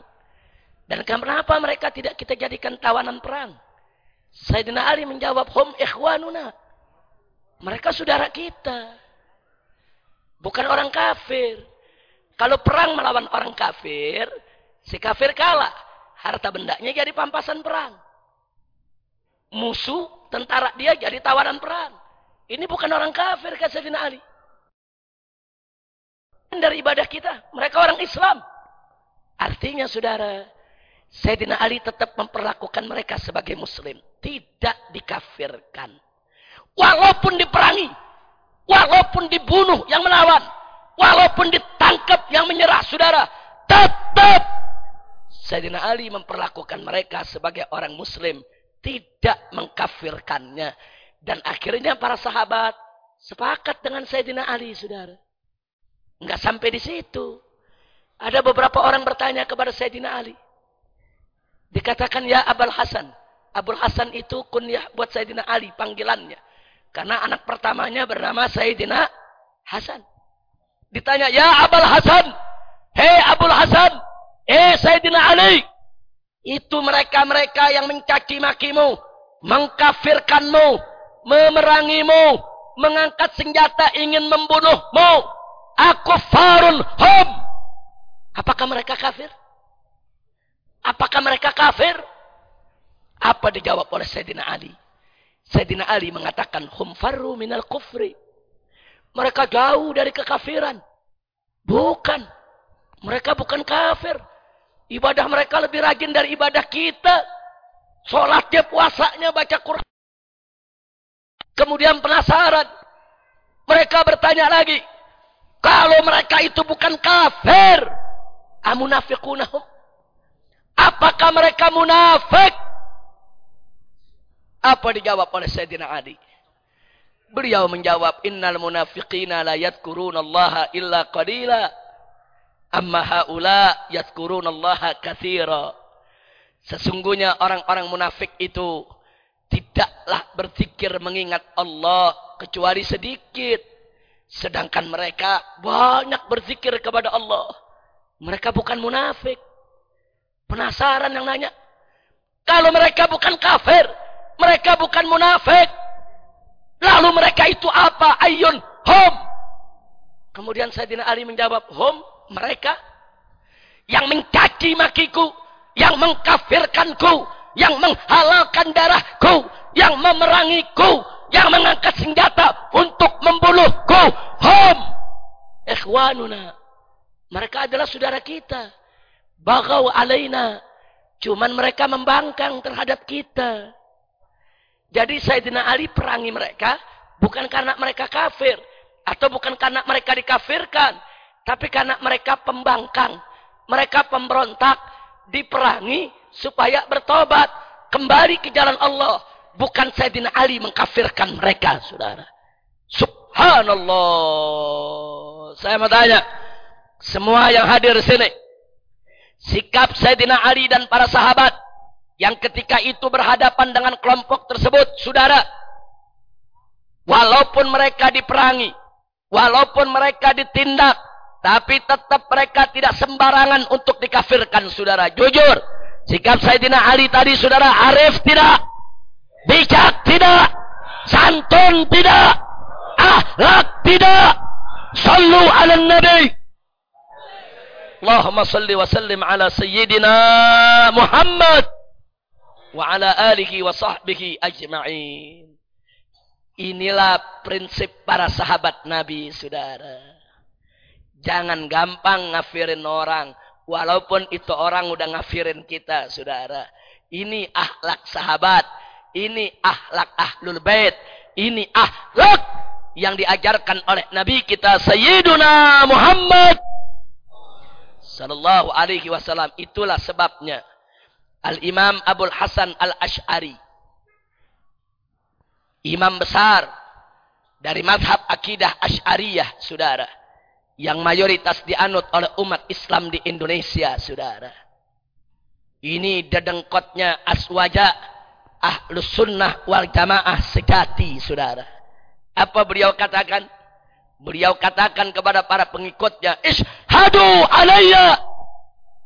Dan kenapa mereka tidak kita jadikan tawanan perang? Sayyidina Ali menjawab, Hum ikhwanuna. Mereka saudara kita. Bukan orang kafir. Kalau perang melawan orang kafir, si kafir kalah. Harta bendanya jadi pampasan perang. Musuh, tentara dia jadi tawanan perang. Ini bukan orang kafir, kata Sayyidina Ali. Dari ibadah kita, mereka orang Islam. Artinya saudara, Sayyidina Ali tetap memperlakukan mereka sebagai muslim. Tidak dikafirkan. Walaupun diperangi. Walaupun dibunuh yang melawan. Walaupun ditangkap yang menyerah saudara. Tetap. Sayyidina Ali memperlakukan mereka sebagai orang muslim. Tidak mengkafirkannya. Dan akhirnya para sahabat sepakat dengan Sayyidina Ali saudara. Enggak sampai di situ. Ada beberapa orang bertanya kepada Sayyidina Ali. Dikatakan ya Abul Hasan. Abul Hasan itu kunyah buat Sayyidina Ali panggilannya. Karena anak pertamanya bernama Sayyidina Hasan. Ditanya, ya Abul Hasan. Hei Abul Hasan. Eh Sayyidina Ali. Itu mereka-mereka yang mencaci makimu. Mengkafirkanmu. Memerangimu. Mengangkat senjata ingin membunuhmu. Aku farun hum. Apakah mereka kafir? Apakah mereka kafir? Apa dijawab oleh Sayyidina Ali? Sayyidina Ali mengatakan hum farru minal kufri. Mereka jauh dari kekafiran. Bukan. Mereka bukan kafir. Ibadah mereka lebih rajin dari ibadah kita. Sholatnya, puasanya, baca Quran. Kemudian penasaran. Mereka bertanya lagi. Kalau mereka itu bukan kafir. Amunafiqunahum. Apakah mereka munafik? Apa dijawab oleh Sayyidina Ali? Beliau menjawab, Innal munafiqina la yadkurunallaha illa qalila. Amma haula yadkurunallaha kathira. Sesungguhnya orang-orang munafik itu tidaklah berzikir mengingat Allah kecuali sedikit. Sedangkan mereka banyak berzikir kepada Allah. Mereka bukan munafik. Penasaran yang nanya. Kalau mereka bukan kafir, mereka bukan munafik, Lalu mereka itu apa? Ayun hum. Kemudian Sayyidina Ali menjawab, hum mereka yang mencaci makiku, yang mengkafirkanku, yang menghalalkan darahku, yang memerangiku, yang mengangkat senjata untuk membunuhku. Hum. Ikhwanuna. Mereka adalah saudara kita. Bagau alaina. Cuman mereka membangkang terhadap kita. Jadi Sayyidina Ali perangi mereka bukan karena mereka kafir atau bukan karena mereka dikafirkan, tapi karena mereka pembangkang, mereka pemberontak, diperangi supaya bertobat, kembali ke jalan Allah. Bukan Sayyidina Ali mengkafirkan mereka, saudara. Subhanallah. Saya mau tanya, semua yang hadir di sini, sikap Sayyidina Ali dan para sahabat yang ketika itu berhadapan dengan kelompok tersebut, saudara, walaupun mereka diperangi, walaupun mereka ditindak, Tapi tetap mereka tidak sembarangan untuk dikafirkan, saudara. Jujur. Sikap Sayyidina Ali tadi, saudara, arif tidak. Bijak tidak. Santun tidak. Ahlak tidak. Sallu ala nabi. Allahumma salli wa sallim ala sayyidina Muhammad. Wa ala alihi wa sahbihi ajma'in. Inilah prinsip para sahabat Nabi, saudara. Jangan gampang ngafirin orang. Walaupun itu orang udah ngafirin kita, saudara. Ini ahlak sahabat. Ini ahlak ahlul bait. Ini ahlak yang diajarkan oleh Nabi kita Sayyiduna Muhammad sallallahu alaihi wasallam. Itulah sebabnya Al-Imam Abdul Hasan Al-Ash'ari imam besar dari madhab akidah Ash'ariyah, saudara yang mayoritas dianut oleh umat Islam di Indonesia, saudara. Ini dedengkotnya aswaja ahlus sunnah wal jamaah sejati, saudara. Apa beliau katakan? Beliau katakan kepada para pengikutnya, Ishadu alayya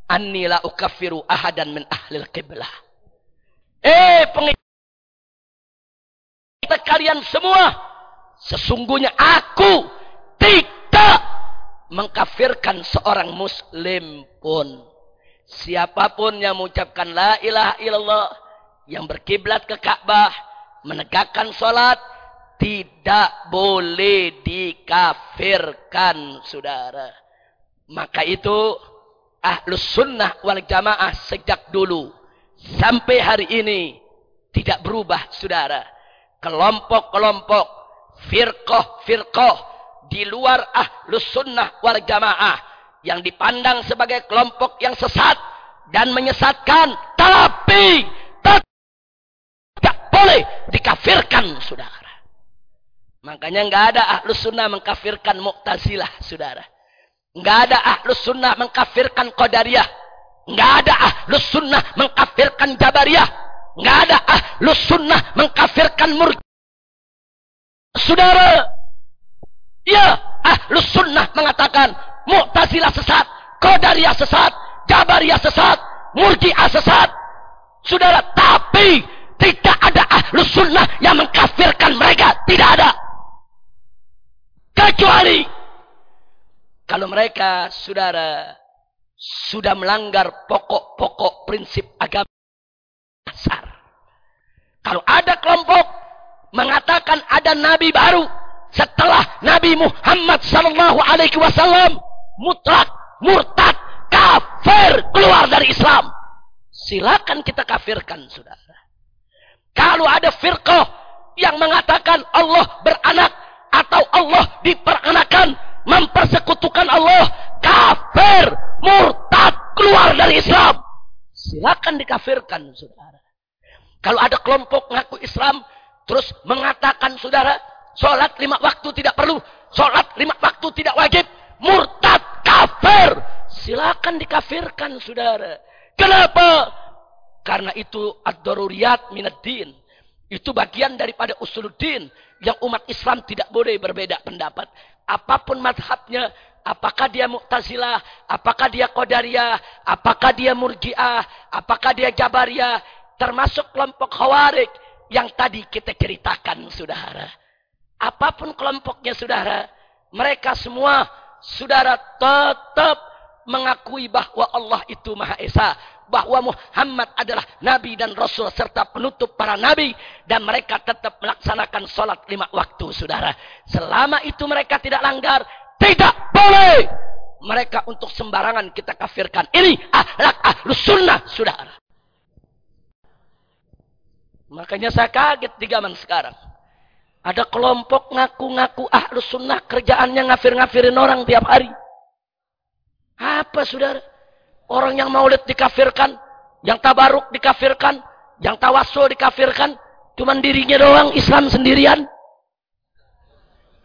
anni la ukaffiru ahadan min ahlil qiblah. Eh pengikut kalian semua, sesungguhnya aku tidak mengkafirkan seorang muslim pun. Siapa pun yang mengucapkan la ilaha illallah, yang berkiblat ke Ka'bah, menegakkan sholat, tidak boleh dikafirkan, saudara. Maka itu, ahlus sunnah wal jamaah sejak dulu, sampai hari ini, tidak berubah, saudara. Kelompok-kelompok, firqoh-firqoh, di luar ahlus sunnah wal jamaah yang dipandang sebagai kelompok yang sesat dan menyesatkan. Tapi tidak boleh dikafirkan saudara. Makanya nggak ada ahlus sunnah mengkafirkan mu'tazilah saudara. Nggak ada ahlus sunnah mengkafirkan qadariyah. Nggak ada ahlus sunnah mengkafirkan jabariyah. Nggak ada ahlus sunnah mengkafirkan murji saudara Ya, ahlus sunnah mengatakan Mu'tazilah sesat, Qadariyah sesat, Jabariyah sesat, Murji'ah sesat. Saudara, tapi tidak ada ahlus sunnah yang mengkafirkan mereka. Tidak ada. Kecuali kalau mereka, saudara, sudah melanggar pokok-pokok prinsip agama dasar. Kalau ada kelompok mengatakan ada nabi baru, setelah Nabi Muhammad sallallahu alaihi wasallam mutlak murtad kafir keluar dari Islam. Silakan kita kafirkan saudara. Kalau ada firqah yang mengatakan Allah beranak atau Allah diperanakan mempersekutukan Allah kafir murtad keluar dari Islam. Silakan dikafirkan saudara. Kalau ada kelompok ngaku Islam terus mengatakan saudara Sholat lima waktu tidak perlu. Sholat lima waktu tidak wajib. Murtad, kafir. Silakan dikafirkan, saudara. Kenapa? Karena itu ad-daruriyat minad-din. Itu bagian daripada usuluddin. Yang umat Islam tidak boleh berbeda pendapat. Apa pun madhabnya. Apakah dia Mu'tazilah, apakah dia Qadariyah, apakah dia Murji'ah, apakah dia Jabariyah, termasuk kelompok Khawarij yang tadi kita ceritakan, saudara. Apa pun kelompoknya saudara. Mereka semua saudara tetap mengakui bahwa Allah itu Maha Esa. Bahwa Muhammad adalah Nabi dan Rasul serta penutup para Nabi. Dan mereka tetap melaksanakan sholat lima waktu saudara. Selama itu mereka tidak langgar. Tidak boleh. Mereka untuk sembarangan kita kafirkan. Ini ahlak ahlus sunnah saudara. Makanya saya kaget di zaman sekarang. Ada kelompok ngaku-ngaku ahlus sunnah kerjaannya ngafir-ngafirin orang tiap hari. Apa saudara? Orang yang maulid dikafirkan, yang tabaruk dikafirkan, yang tawasul dikafirkan, cuman dirinya doang Islam sendirian.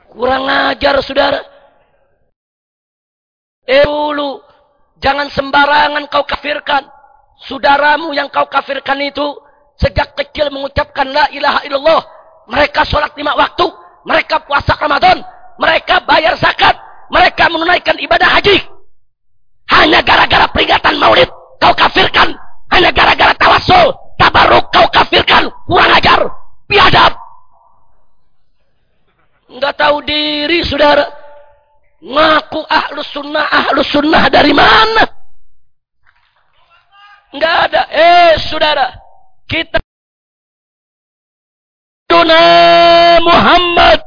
Kurang ajar saudara. Eh dulu, jangan sembarangan kau kafirkan. Saudaramu yang kau kafirkan itu sejak kecil mengucapkan la ilaha illallah mereka sholat lima waktu. Mereka puasa Ramadan. Mereka bayar zakat. mereka menunaikan ibadah haji. Hanya gara-gara peringatan maulid kau kafirkan. Hanya gara-gara tawasul, tabaruk kau kafirkan. Kurang ajar, biadab. Enggak tahu diri saudara. Ngaku ahlus sunnah, ahlus sunnah dari mana? Enggak ada. Eh saudara, kita Duna Muhammad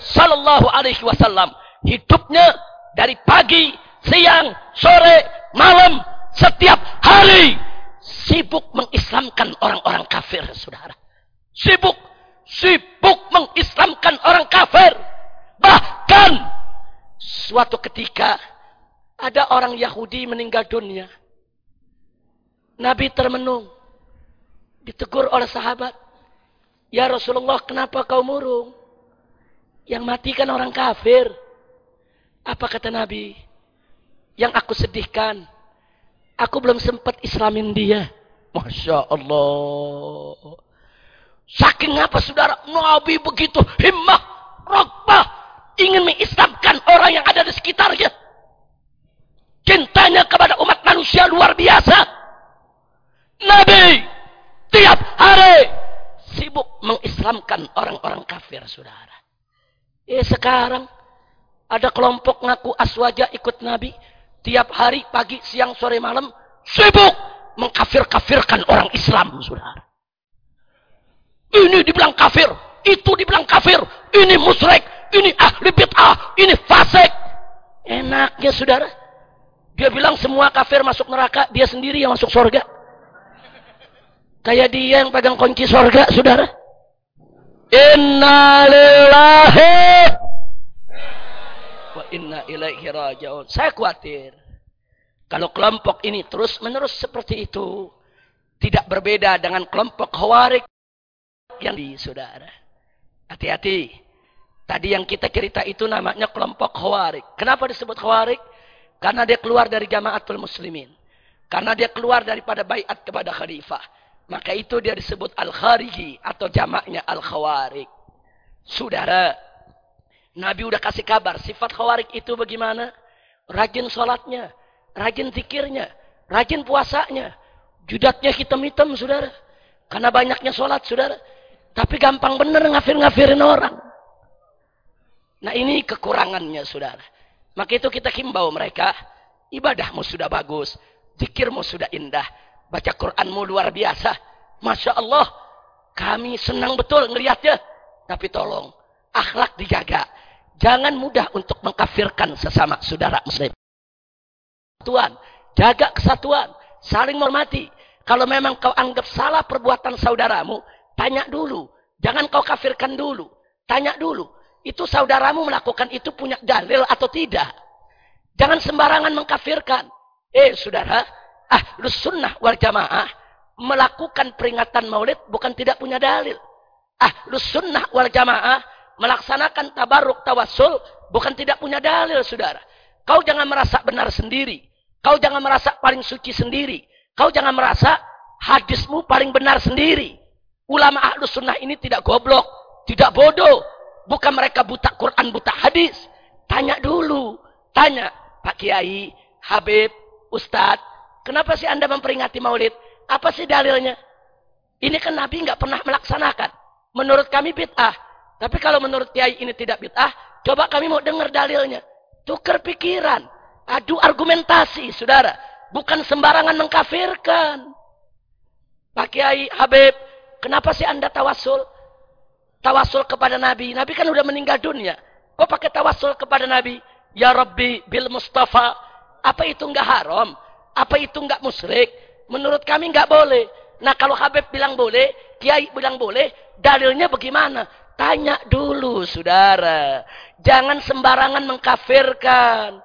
Sallallahu Alaihi Wasallam hidupnya dari pagi, siang, sore, malam, setiap hari sibuk mengislamkan orang-orang kafir, saudara. Sibuk, sibuk mengislamkan orang kafir. Bahkan suatu ketika ada orang Yahudi meninggal dunia. Nabi termenung. Ditegur oleh sahabat. Ya Rasulullah, kenapa kau murung? Yang mati kan orang kafir. Apa kata Nabi? Yang aku sedihkan. Aku belum sempat islamin dia. Masya Allah. Saking apa saudara? Nabi begitu himmah, rogbah. Ingin mengislamkan orang yang ada di sekitarnya. Cintanya kepada umat manusia luar biasa. Nabi tiap hari sibuk mengislamkan orang-orang kafir, saudara. Eh sekarang ada kelompok ngaku aswaja ikut Nabi. Tiap hari pagi, siang, sore, malam sibuk mengkafir-kafirkan orang Islam, saudara. Ini dibilang kafir, itu dibilang kafir, ini musyrik, ini ahli bid'ah, ini fasik. Enaknya saudara. Dia bilang semua kafir masuk neraka, dia sendiri yang masuk surga. Kayak dia yang pegang kunci surga, saudara. Inna lillahi wa inna ilaihi raji'un. Saya khawatir kalau kelompok ini terus menerus seperti itu tidak berbeda dengan kelompok khawarik yang di saudara. Hati-hati. Tadi yang kita cerita itu namanya kelompok khawarik. Kenapa disebut khawarik? Karena dia keluar dari jamaatul muslimin. Karena dia keluar daripada bayat kepada khalifah. Maka itu dia disebut al-khariji atau jamaknya al-khawarik. Saudara, Nabi udah kasih kabar sifat khawarik itu bagaimana? Rajin sholatnya, rajin zikirnya, rajin puasanya. Judatnya hitam-hitam, saudara. Karena banyaknya sholat, saudara. Tapi gampang bener ngafir-ngafirin orang. Nah ini kekurangannya, saudara. Maka itu kita himbau mereka. Ibadahmu sudah bagus. Zikirmu sudah indah Baca Quranmu luar biasa. Masya Allah. Kami senang betul ngelihatnya. Tapi tolong. Akhlak dijaga. Jangan mudah untuk mengkafirkan sesama saudara muslim. Tuhan. Jaga kesatuan. Saling menghormati. Kalau memang kau anggap salah perbuatan saudaramu. Tanya dulu. Jangan kau kafirkan dulu. Tanya dulu. Itu saudaramu melakukan itu punya dalil atau tidak. Jangan sembarangan mengkafirkan. Eh saudara, ahlus sunnah wal jamaah melakukan peringatan maulid bukan tidak punya dalil. Ahlus sunnah wal jamaah melaksanakan tabaruk tawassul bukan tidak punya dalil saudara. Kau jangan merasa benar sendiri. Kau jangan merasa paling suci sendiri. Kau jangan merasa hadismu paling benar sendiri. Ulama ahlus sunnah ini tidak goblok. Tidak bodoh. Bukan mereka buta Quran, buta hadis. Tanya dulu. Tanya. Pak Kiai, Habib, Ustadz, Kenapa sih Anda memperingati maulid? Apa sih dalilnya? Ini kan Nabi nggak pernah melaksanakan. Menurut kami bid'ah. Tapi kalau menurut Kiai ini tidak bid'ah, coba kami mau dengar dalilnya. Tukar pikiran. Adu argumentasi, saudara. Bukan sembarangan mengkafirkan. Pak Kiai Habib, kenapa sih Anda tawasul? Tawasul kepada Nabi. Nabi kan udah meninggal dunia. Kok pakai tawasul kepada Nabi? Ya Rabbi bil Mustafa. Apa itu enggak haram? Apa itu enggak musyrik? Menurut kami enggak boleh. Nah kalau Habib bilang boleh, Kiai bilang boleh, dalilnya bagaimana? Tanya dulu saudara. Jangan sembarangan mengkafirkan.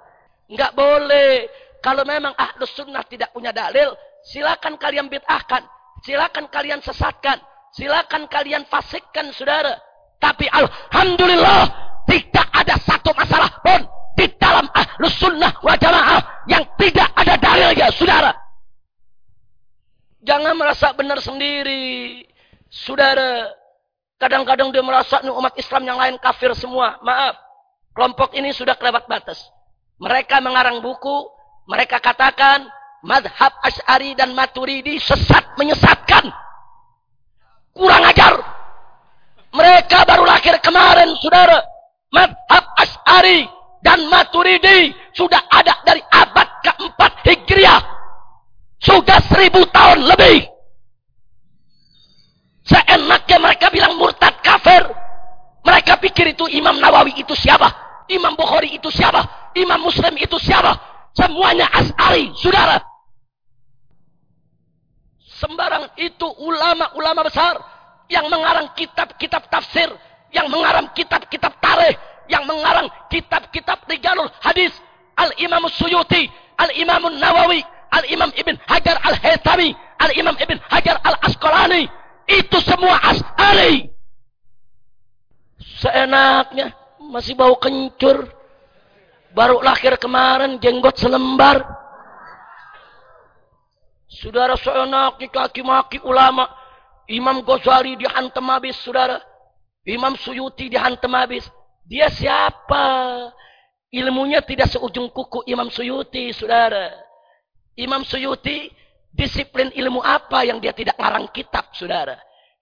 Enggak boleh. Kalau memang ahlus sunnah tidak punya dalil, silakan kalian bid'ahkan. Silakan kalian sesatkan. Silakan kalian fasikkan saudara. Tapi Alhamdulillah tidak ada satu masalah pun di dalam ahlus sunnah wa jamaah yang tidak ada dalilnya, saudara. Jangan merasa benar sendiri. Saudara, kadang-kadang dia merasa nih umat Islam yang lain kafir semua. Maaf. Kelompok ini sudah kelewat batas. Mereka mengarang buku, mereka katakan madhab Ash'ari dan Maturidi sesat menyesatkan. Kurang ajar. Mereka baru lahir kemarin, saudara. Madhab Ash'ari dan Maturidi sudah ada dari abad keempat Hijriah. Sudah seribu tahun lebih. Seenaknya mereka bilang murtad kafir. Mereka pikir itu Imam Nawawi itu siapa? Imam Bukhari itu siapa? Imam Muslim itu siapa? Semuanya As'ari, saudara. Sembarang itu ulama-ulama besar yang mengarang kitab-kitab tafsir, yang mengarang kitab-kitab tarikh, yang mengarang kitab-kitab rijalul hadis, Al-Imam Suyuti, Al-Imam Nawawi, Al-Imam Ibn Hajar Al-Haytami, Al-Imam Ibn Hajar Al-Asqalani. Itu semua As'ari. Seenaknya. Masih bau kencur. Baru lahir kemarin jenggot selembar. Saudara seenaknya kaki maki ulama. Imam Ghazali dihantam habis saudara. Imam Suyuti dihantam habis. Dia siapa? Ilmunya tidak seujung kuku Imam Suyuti saudara. Imam Suyuti disiplin ilmu apa yang dia tidak ngarang kitab saudara.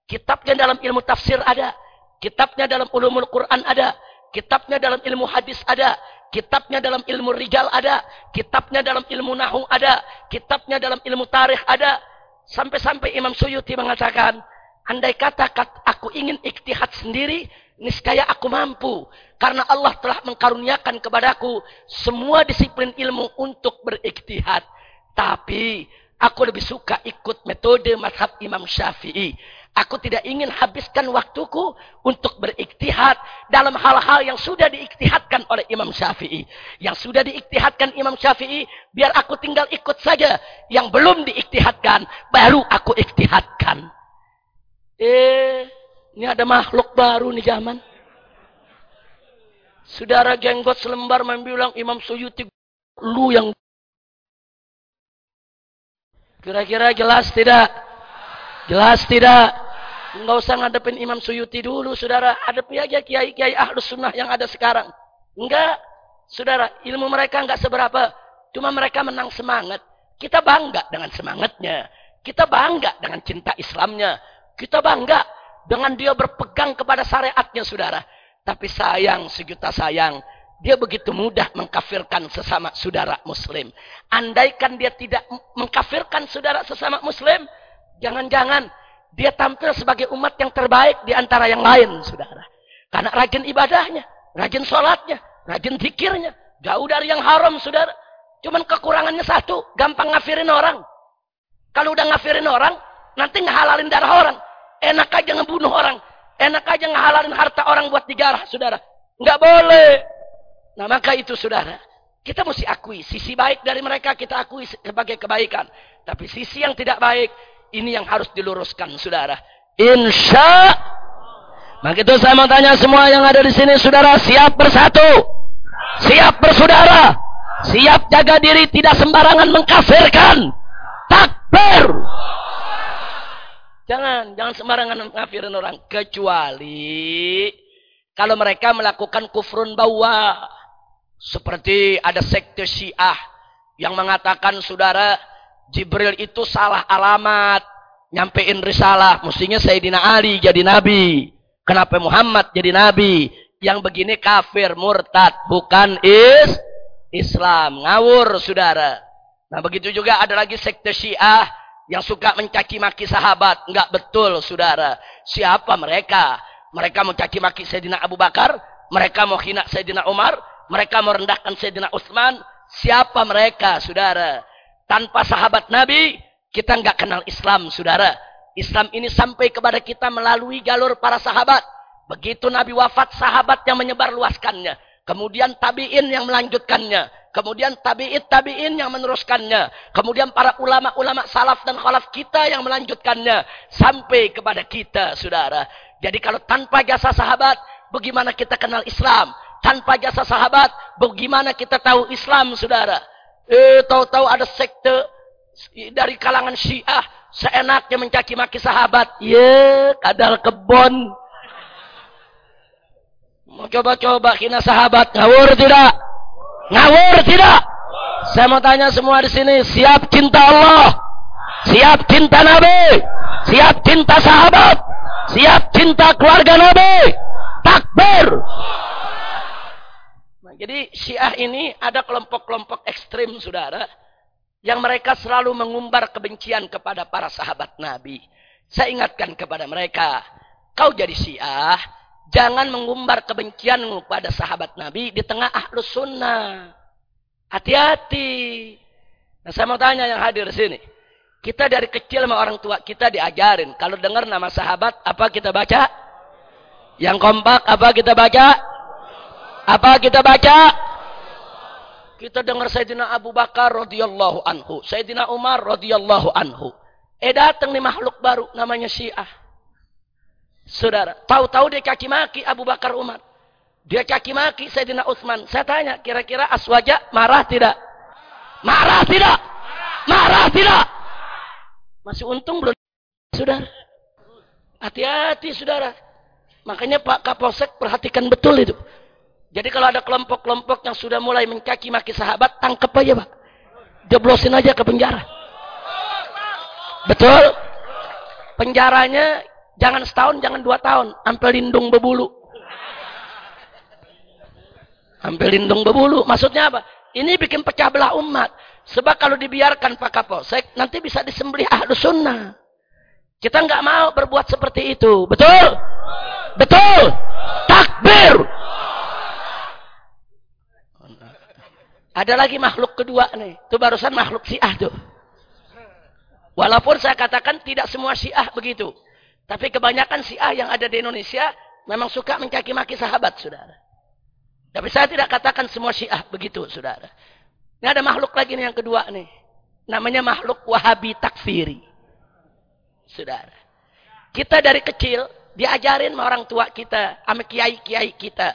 Kitabnya dalam ilmu tafsir ada. Kitabnya dalam ulumul Quran ada. Kitabnya dalam ilmu hadis ada. Kitabnya dalam ilmu rijal ada. Kitabnya dalam ilmu nahu ada. Kitabnya dalam ilmu tarikh ada. Sampai-sampai Imam Suyuti mengatakan, andai kata aku ingin iktihad sendiri, niscaya aku mampu. Karena Allah telah mengkaruniakan kepadaku semua disiplin ilmu untuk beriktihad. Tapi aku lebih suka ikut metode madhab Imam Syafi'i. Aku tidak ingin habiskan waktuku untuk beriktihad dalam hal-hal yang sudah diiktihadkan oleh Imam Syafi'i. Yang sudah diiktihadkan Imam Syafi'i, biar aku tinggal ikut saja. Yang belum diiktihadkan, baru aku iktihadkan. Eh, ini ada makhluk baru nih zaman. Saudara jenggot selembar membilang Imam Suyuti, lu yang Kira-kira jelas tidak? Jelas tidak? Enggak usah ngadepin Imam Suyuti dulu, saudara. Hadapi aja kiai-kiai ahlus sunnah yang ada sekarang. Enggak. Saudara, ilmu mereka enggak seberapa. Cuma mereka menang semangat. Kita bangga dengan semangatnya. Kita bangga dengan cinta Islamnya. Kita bangga dengan dia berpegang kepada syariatnya, saudara. Tapi sayang, sejuta sayang. Dia begitu mudah mengkafirkan sesama saudara muslim. Andaikan dia tidak mengkafirkan saudara sesama muslim, jangan-jangan dia tampil sebagai umat yang terbaik di antara yang lain, saudara. Karena rajin ibadahnya, rajin sholatnya, rajin zikirnya. Jauh dari yang haram, saudara. Cuman kekurangannya satu, gampang ngafirin orang. Kalau udah ngafirin orang, nanti ngehalalin darah orang. Enak aja ngebunuh orang. Enak aja ngehalalin harta orang buat digarah, saudara. Nggak boleh. Nah maka itu saudara. Kita mesti akui. Sisi baik dari mereka kita akui sebagai kebaikan. Tapi sisi yang tidak baik. Ini yang harus diluruskan saudara. Insya Maka itu saya mau tanya semua yang ada di sini saudara. Siap bersatu. Siap bersaudara. Siap jaga diri tidak sembarangan mengkafirkan. Takbir. Jangan, jangan sembarangan mengkafirin orang. Kecuali kalau mereka melakukan kufrun bawa. Seperti ada sekte syiah yang mengatakan saudara Jibril itu salah alamat. Nyampein risalah. Mestinya Sayyidina Ali jadi nabi. Kenapa Muhammad jadi nabi? Yang begini kafir, murtad. Bukan is Islam. Ngawur saudara. Nah begitu juga ada lagi sekte syiah yang suka mencaci maki sahabat. Enggak betul saudara. Siapa mereka? Mereka mau caci maki Sayyidina Abu Bakar. Mereka mau hina Sayyidina Umar. Mereka merendahkan Sayyidina Utsman. Siapa mereka, saudara? Tanpa sahabat Nabi, kita nggak kenal Islam, saudara. Islam ini sampai kepada kita melalui jalur para sahabat. Begitu Nabi wafat, sahabat yang menyebar luaskannya. Kemudian tabi'in yang melanjutkannya. Kemudian tabi'it tabi'in yang meneruskannya. Kemudian para ulama-ulama salaf dan khalaf kita yang melanjutkannya. Sampai kepada kita, saudara. Jadi kalau tanpa jasa sahabat, bagaimana kita kenal Islam? tanpa jasa sahabat, bagaimana kita tahu Islam, saudara? Eh, tahu-tahu ada sekte dari kalangan Syiah seenaknya mencaci maki sahabat. Ye, kadal kebon. Mau coba-coba kina sahabat ngawur tidak? Ngawur tidak? Saya mau tanya semua di sini, siap cinta Allah? Siap cinta Nabi? Siap cinta sahabat? Siap cinta keluarga Nabi? Takbir! Nah, jadi Syiah ini ada kelompok-kelompok ekstrim, saudara. Yang mereka selalu mengumbar kebencian kepada para sahabat Nabi. Saya ingatkan kepada mereka, kau jadi Syiah, Jangan mengumbar kebencian kepada sahabat Nabi di tengah ahlus sunnah. Hati-hati. Nah, saya mau tanya yang hadir di sini. Kita dari kecil sama orang tua kita diajarin. Kalau dengar nama sahabat, apa kita baca? Yang kompak, apa kita baca? Apa kita baca? Kita dengar Sayyidina Abu Bakar radhiyallahu anhu. Sayyidina Umar radhiyallahu anhu. Eh datang nih makhluk baru namanya Syiah. Saudara, tahu-tahu dia caci maki Abu Bakar Umar. Dia caci maki Sayyidina Utsman. Saya tanya, kira-kira Aswaja marah tidak? Marah tidak? Marah tidak? Masih untung belum, saudara. Hati-hati, saudara. Makanya Pak Kapolsek perhatikan betul itu. Jadi kalau ada kelompok-kelompok yang sudah mulai mencaci maki sahabat, tangkap aja, Pak. Jeblosin aja ke penjara. Betul? Penjaranya Jangan setahun, jangan dua tahun. Sampai lindung berbulu. Sampai lindung berbulu. Maksudnya apa? Ini bikin pecah belah umat. Sebab kalau dibiarkan Pak Kapolsek, nanti bisa disembelih ahlu sunnah. Kita nggak mau berbuat seperti itu. Betul? Betul? Takbir! Ada lagi makhluk kedua nih. Itu barusan makhluk syiah tuh. Walaupun saya katakan tidak semua syiah begitu. Tapi kebanyakan Syiah yang ada di Indonesia memang suka mencaci maki sahabat, saudara. Tapi saya tidak katakan semua Syiah begitu, saudara. Ini ada makhluk lagi nih yang kedua nih. Namanya makhluk Wahabi takfiri. Saudara. Kita dari kecil diajarin sama orang tua kita, sama kiai-kiai kita.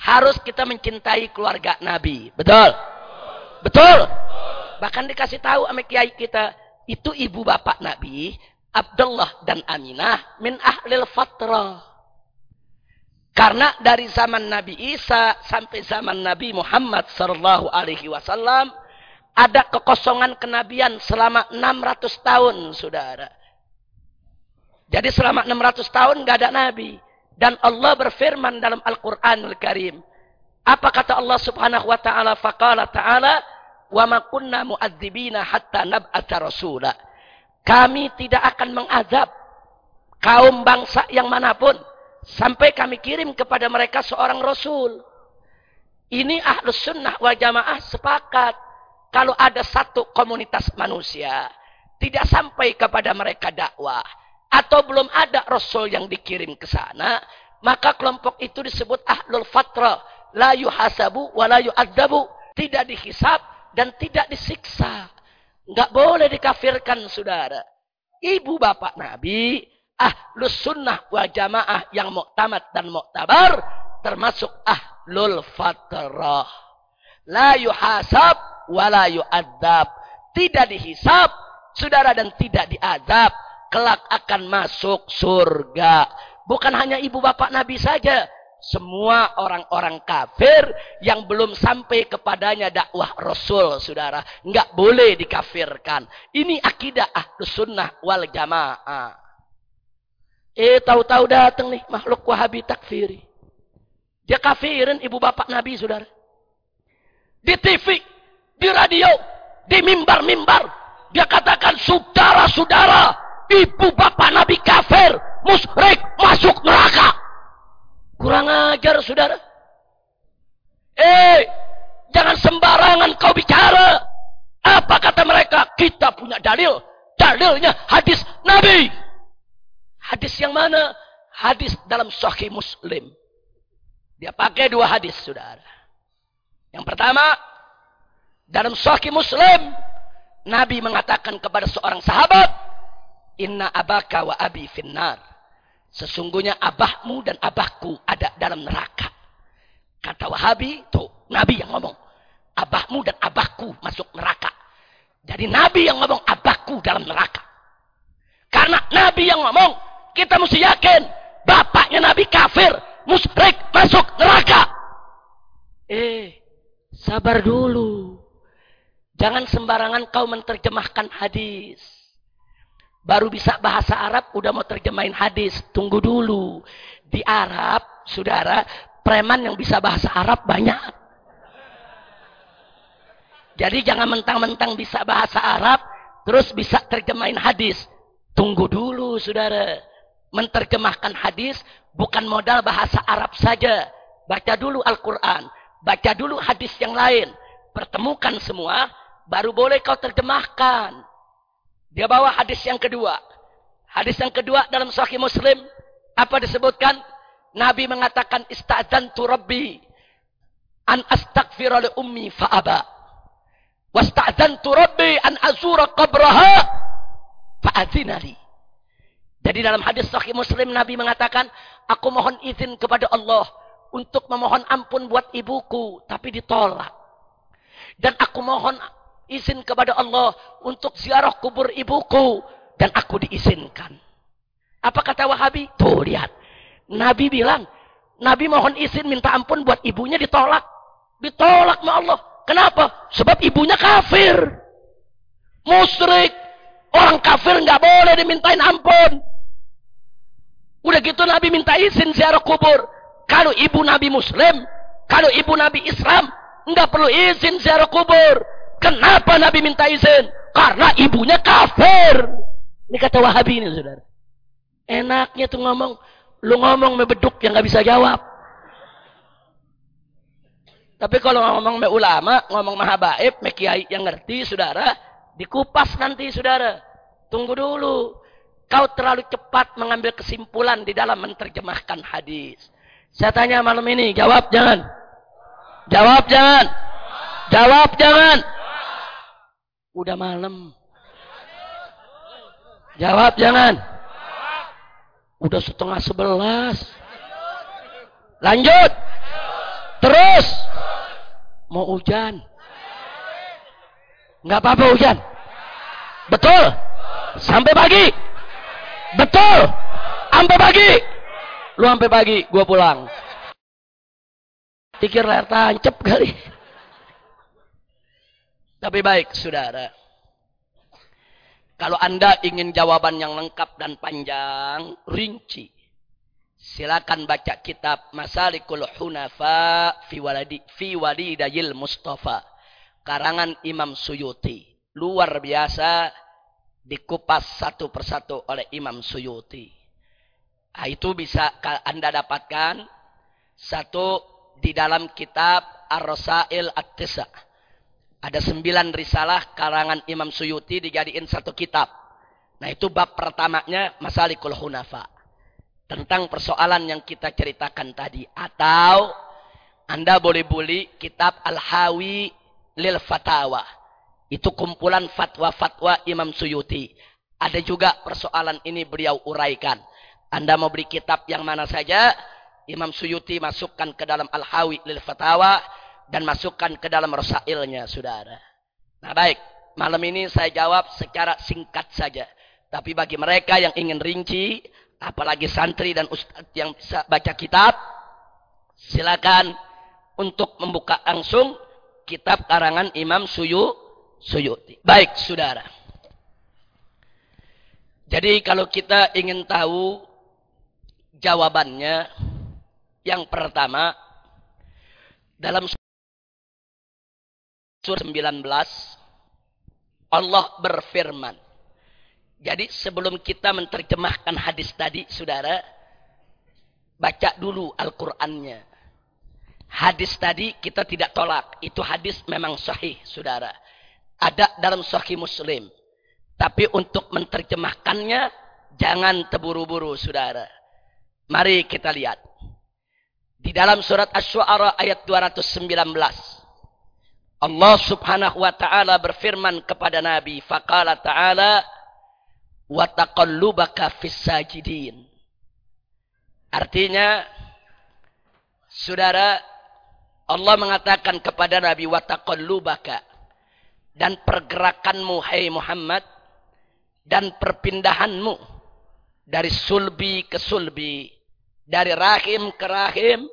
Harus kita mencintai keluarga Nabi. Betul? Betul? Bahkan dikasih tahu sama kiai kita, itu ibu bapak Nabi Abdullah dan Aminah min ahlil fatrah. Karena dari zaman Nabi Isa sampai zaman Nabi Muhammad sallallahu alaihi wasallam ada kekosongan kenabian selama 600 tahun, Saudara. Jadi selama 600 tahun nggak ada nabi dan Allah berfirman dalam Al-Qur'anul Karim. Apa kata Allah Subhanahu wa taala? Faqala ta'ala, "Wa ma kunna mu'adzibina hatta nab'atha rasula." Kami tidak akan mengazab kaum bangsa yang mana pun. Sampai kami kirim kepada mereka seorang Rasul. Ini ahlus sunnah wal jamaah sepakat. Kalau ada satu komunitas manusia. Tidak sampai kepada mereka dakwah. Atau belum ada Rasul yang dikirim ke sana. Maka kelompok itu disebut ahlul fatra. La yuhasabu wa la yu'adzabu. Tidak dihisap dan tidak disiksa. Nggak boleh dikafirkan saudara. Ibu bapak Nabi, ahlus sunnah wa jamaah yang muktamad dan muktabar, termasuk ahlul fatrah. La yuhasab wa la yu'adzab. Tidak dihisab, saudara dan tidak diazab. Kelak akan masuk surga. Bukan hanya ibu bapak Nabi saja semua orang-orang kafir yang belum sampai kepadanya dakwah Rasul, saudara. Nggak boleh dikafirkan. Ini akidah ahlus sunnah wal jamaah. Eh, tahu-tahu datang nih makhluk wahabi takfiri. Dia kafirin ibu bapak Nabi, saudara. Di TV, di radio, di mimbar-mimbar. Dia katakan, saudara-saudara, ibu bapak Nabi kafir, musyrik, masuk neraka. Kurang ajar saudara. Eh, jangan sembarangan kau bicara. Apa kata mereka? Kita punya dalil. Dalilnya hadis Nabi. Hadis yang mana? Hadis dalam Sahih Muslim. Dia pakai dua hadis, saudara. Yang pertama, dalam Sahih Muslim, Nabi mengatakan kepada seorang sahabat, Inna abaka wa abi finnar. Sesungguhnya abahmu dan abahku ada dalam neraka. Kata Wahabi, tuh Nabi yang ngomong. Abahmu dan abahku masuk neraka. Jadi Nabi yang ngomong abahku dalam neraka. Karena Nabi yang ngomong, kita mesti yakin bapaknya Nabi kafir musyrik masuk neraka. Eh, sabar dulu. Jangan sembarangan kau menerjemahkan hadis. Baru bisa bahasa Arab, udah mau terjemahin hadis. Tunggu dulu. Di Arab, saudara, preman yang bisa bahasa Arab banyak. Jadi jangan mentang-mentang bisa bahasa Arab, terus bisa terjemahin hadis. Tunggu dulu, saudara. Menterjemahkan hadis bukan modal bahasa Arab saja. Baca dulu Al-Quran. Baca dulu hadis yang lain. Pertemukan semua, baru boleh kau terjemahkan. Dia bawa hadis yang kedua. Hadis yang kedua dalam Sahih Muslim apa disebutkan? Nabi mengatakan istadzantu rabbi an astaghfira li ummi fa aba. Wastadzantu rabbi an azura qabraha fa adzinali. Jadi dalam hadis Sahih Muslim Nabi mengatakan, aku mohon izin kepada Allah untuk memohon ampun buat ibuku, tapi ditolak. Dan aku mohon izin kepada Allah untuk ziarah kubur ibuku dan aku diizinkan. Apa kata Wahabi? Tuh lihat. Nabi bilang, Nabi mohon izin minta ampun buat ibunya ditolak. Ditolak sama Allah. Kenapa? Sebab ibunya kafir. Musyrik. Orang kafir nggak boleh dimintain ampun. Udah gitu Nabi minta izin ziarah kubur. Kalau ibu Nabi Muslim, kalau ibu Nabi Islam, nggak perlu izin ziarah kubur. Kenapa Nabi minta izin? Karena ibunya kafir. Ini kata Wahabi ini, saudara. Enaknya tuh ngomong, lu ngomong beduk yang nggak bisa jawab. Tapi kalau ngomong me ulama, ngomong mahabaib, me kiai yang ngerti, saudara, dikupas nanti, saudara. Tunggu dulu. Kau terlalu cepat mengambil kesimpulan di dalam menerjemahkan hadis. Saya tanya malam ini, jawab jangan. Jawab jangan. Jawab jangan. Udah malam. Jawab jangan. Udah setengah sebelas. Lanjut. Terus. Mau hujan. Nggak apa-apa hujan. Betul. Sampai pagi. Betul. Sampai pagi. Lu sampai pagi, gua pulang. Pikir layar tancap kali. Tapi baik, saudara. Kalau anda ingin jawaban yang lengkap dan panjang, rinci. Silakan baca kitab Masalikul Hunafa fi waladi fi walidayil Mustafa. Karangan Imam Suyuti. Luar biasa dikupas satu persatu oleh Imam Suyuti. Nah, itu bisa Anda dapatkan satu di dalam kitab Ar-Rasail At-Tisa. Ada sembilan risalah karangan Imam Suyuti dijadiin satu kitab. Nah itu bab pertamanya Masalikul Hunafa. Tentang persoalan yang kita ceritakan tadi. Atau Anda boleh beli kitab Al-Hawi Lil Fatawa. Itu kumpulan fatwa-fatwa Imam Suyuti. Ada juga persoalan ini beliau uraikan. Anda mau beli kitab yang mana saja, Imam Suyuti masukkan ke dalam Al-Hawi lil Fatawa dan masukkan ke dalam Rasailnya, Saudara. Nah, baik. Malam ini saya jawab secara singkat saja. Tapi bagi mereka yang ingin rinci, apalagi santri dan ustadz yang bisa baca kitab, silakan untuk membuka langsung kitab karangan Imam Suyu Suyuti. Baik, Saudara. Jadi kalau kita ingin tahu jawabannya yang pertama dalam surah 19 Allah berfirman. Jadi sebelum kita menerjemahkan hadis tadi, saudara, baca dulu Al-Qur'annya. Hadis tadi kita tidak tolak. Itu hadis memang sahih, saudara. Ada dalam sahih Muslim. Tapi untuk menerjemahkannya, jangan terburu-buru, saudara. Mari kita lihat. Di dalam surat Asy-Syu'ara ayat 219. Allah Subhanahu wa taala berfirman kepada Nabi, faqala ta'ala wa taqallubaka fis sajidin. Artinya Saudara Allah mengatakan kepada Nabi wa taqallubaka dan pergerakanmu hai Muhammad dan perpindahanmu dari sulbi ke sulbi dari rahim ke rahim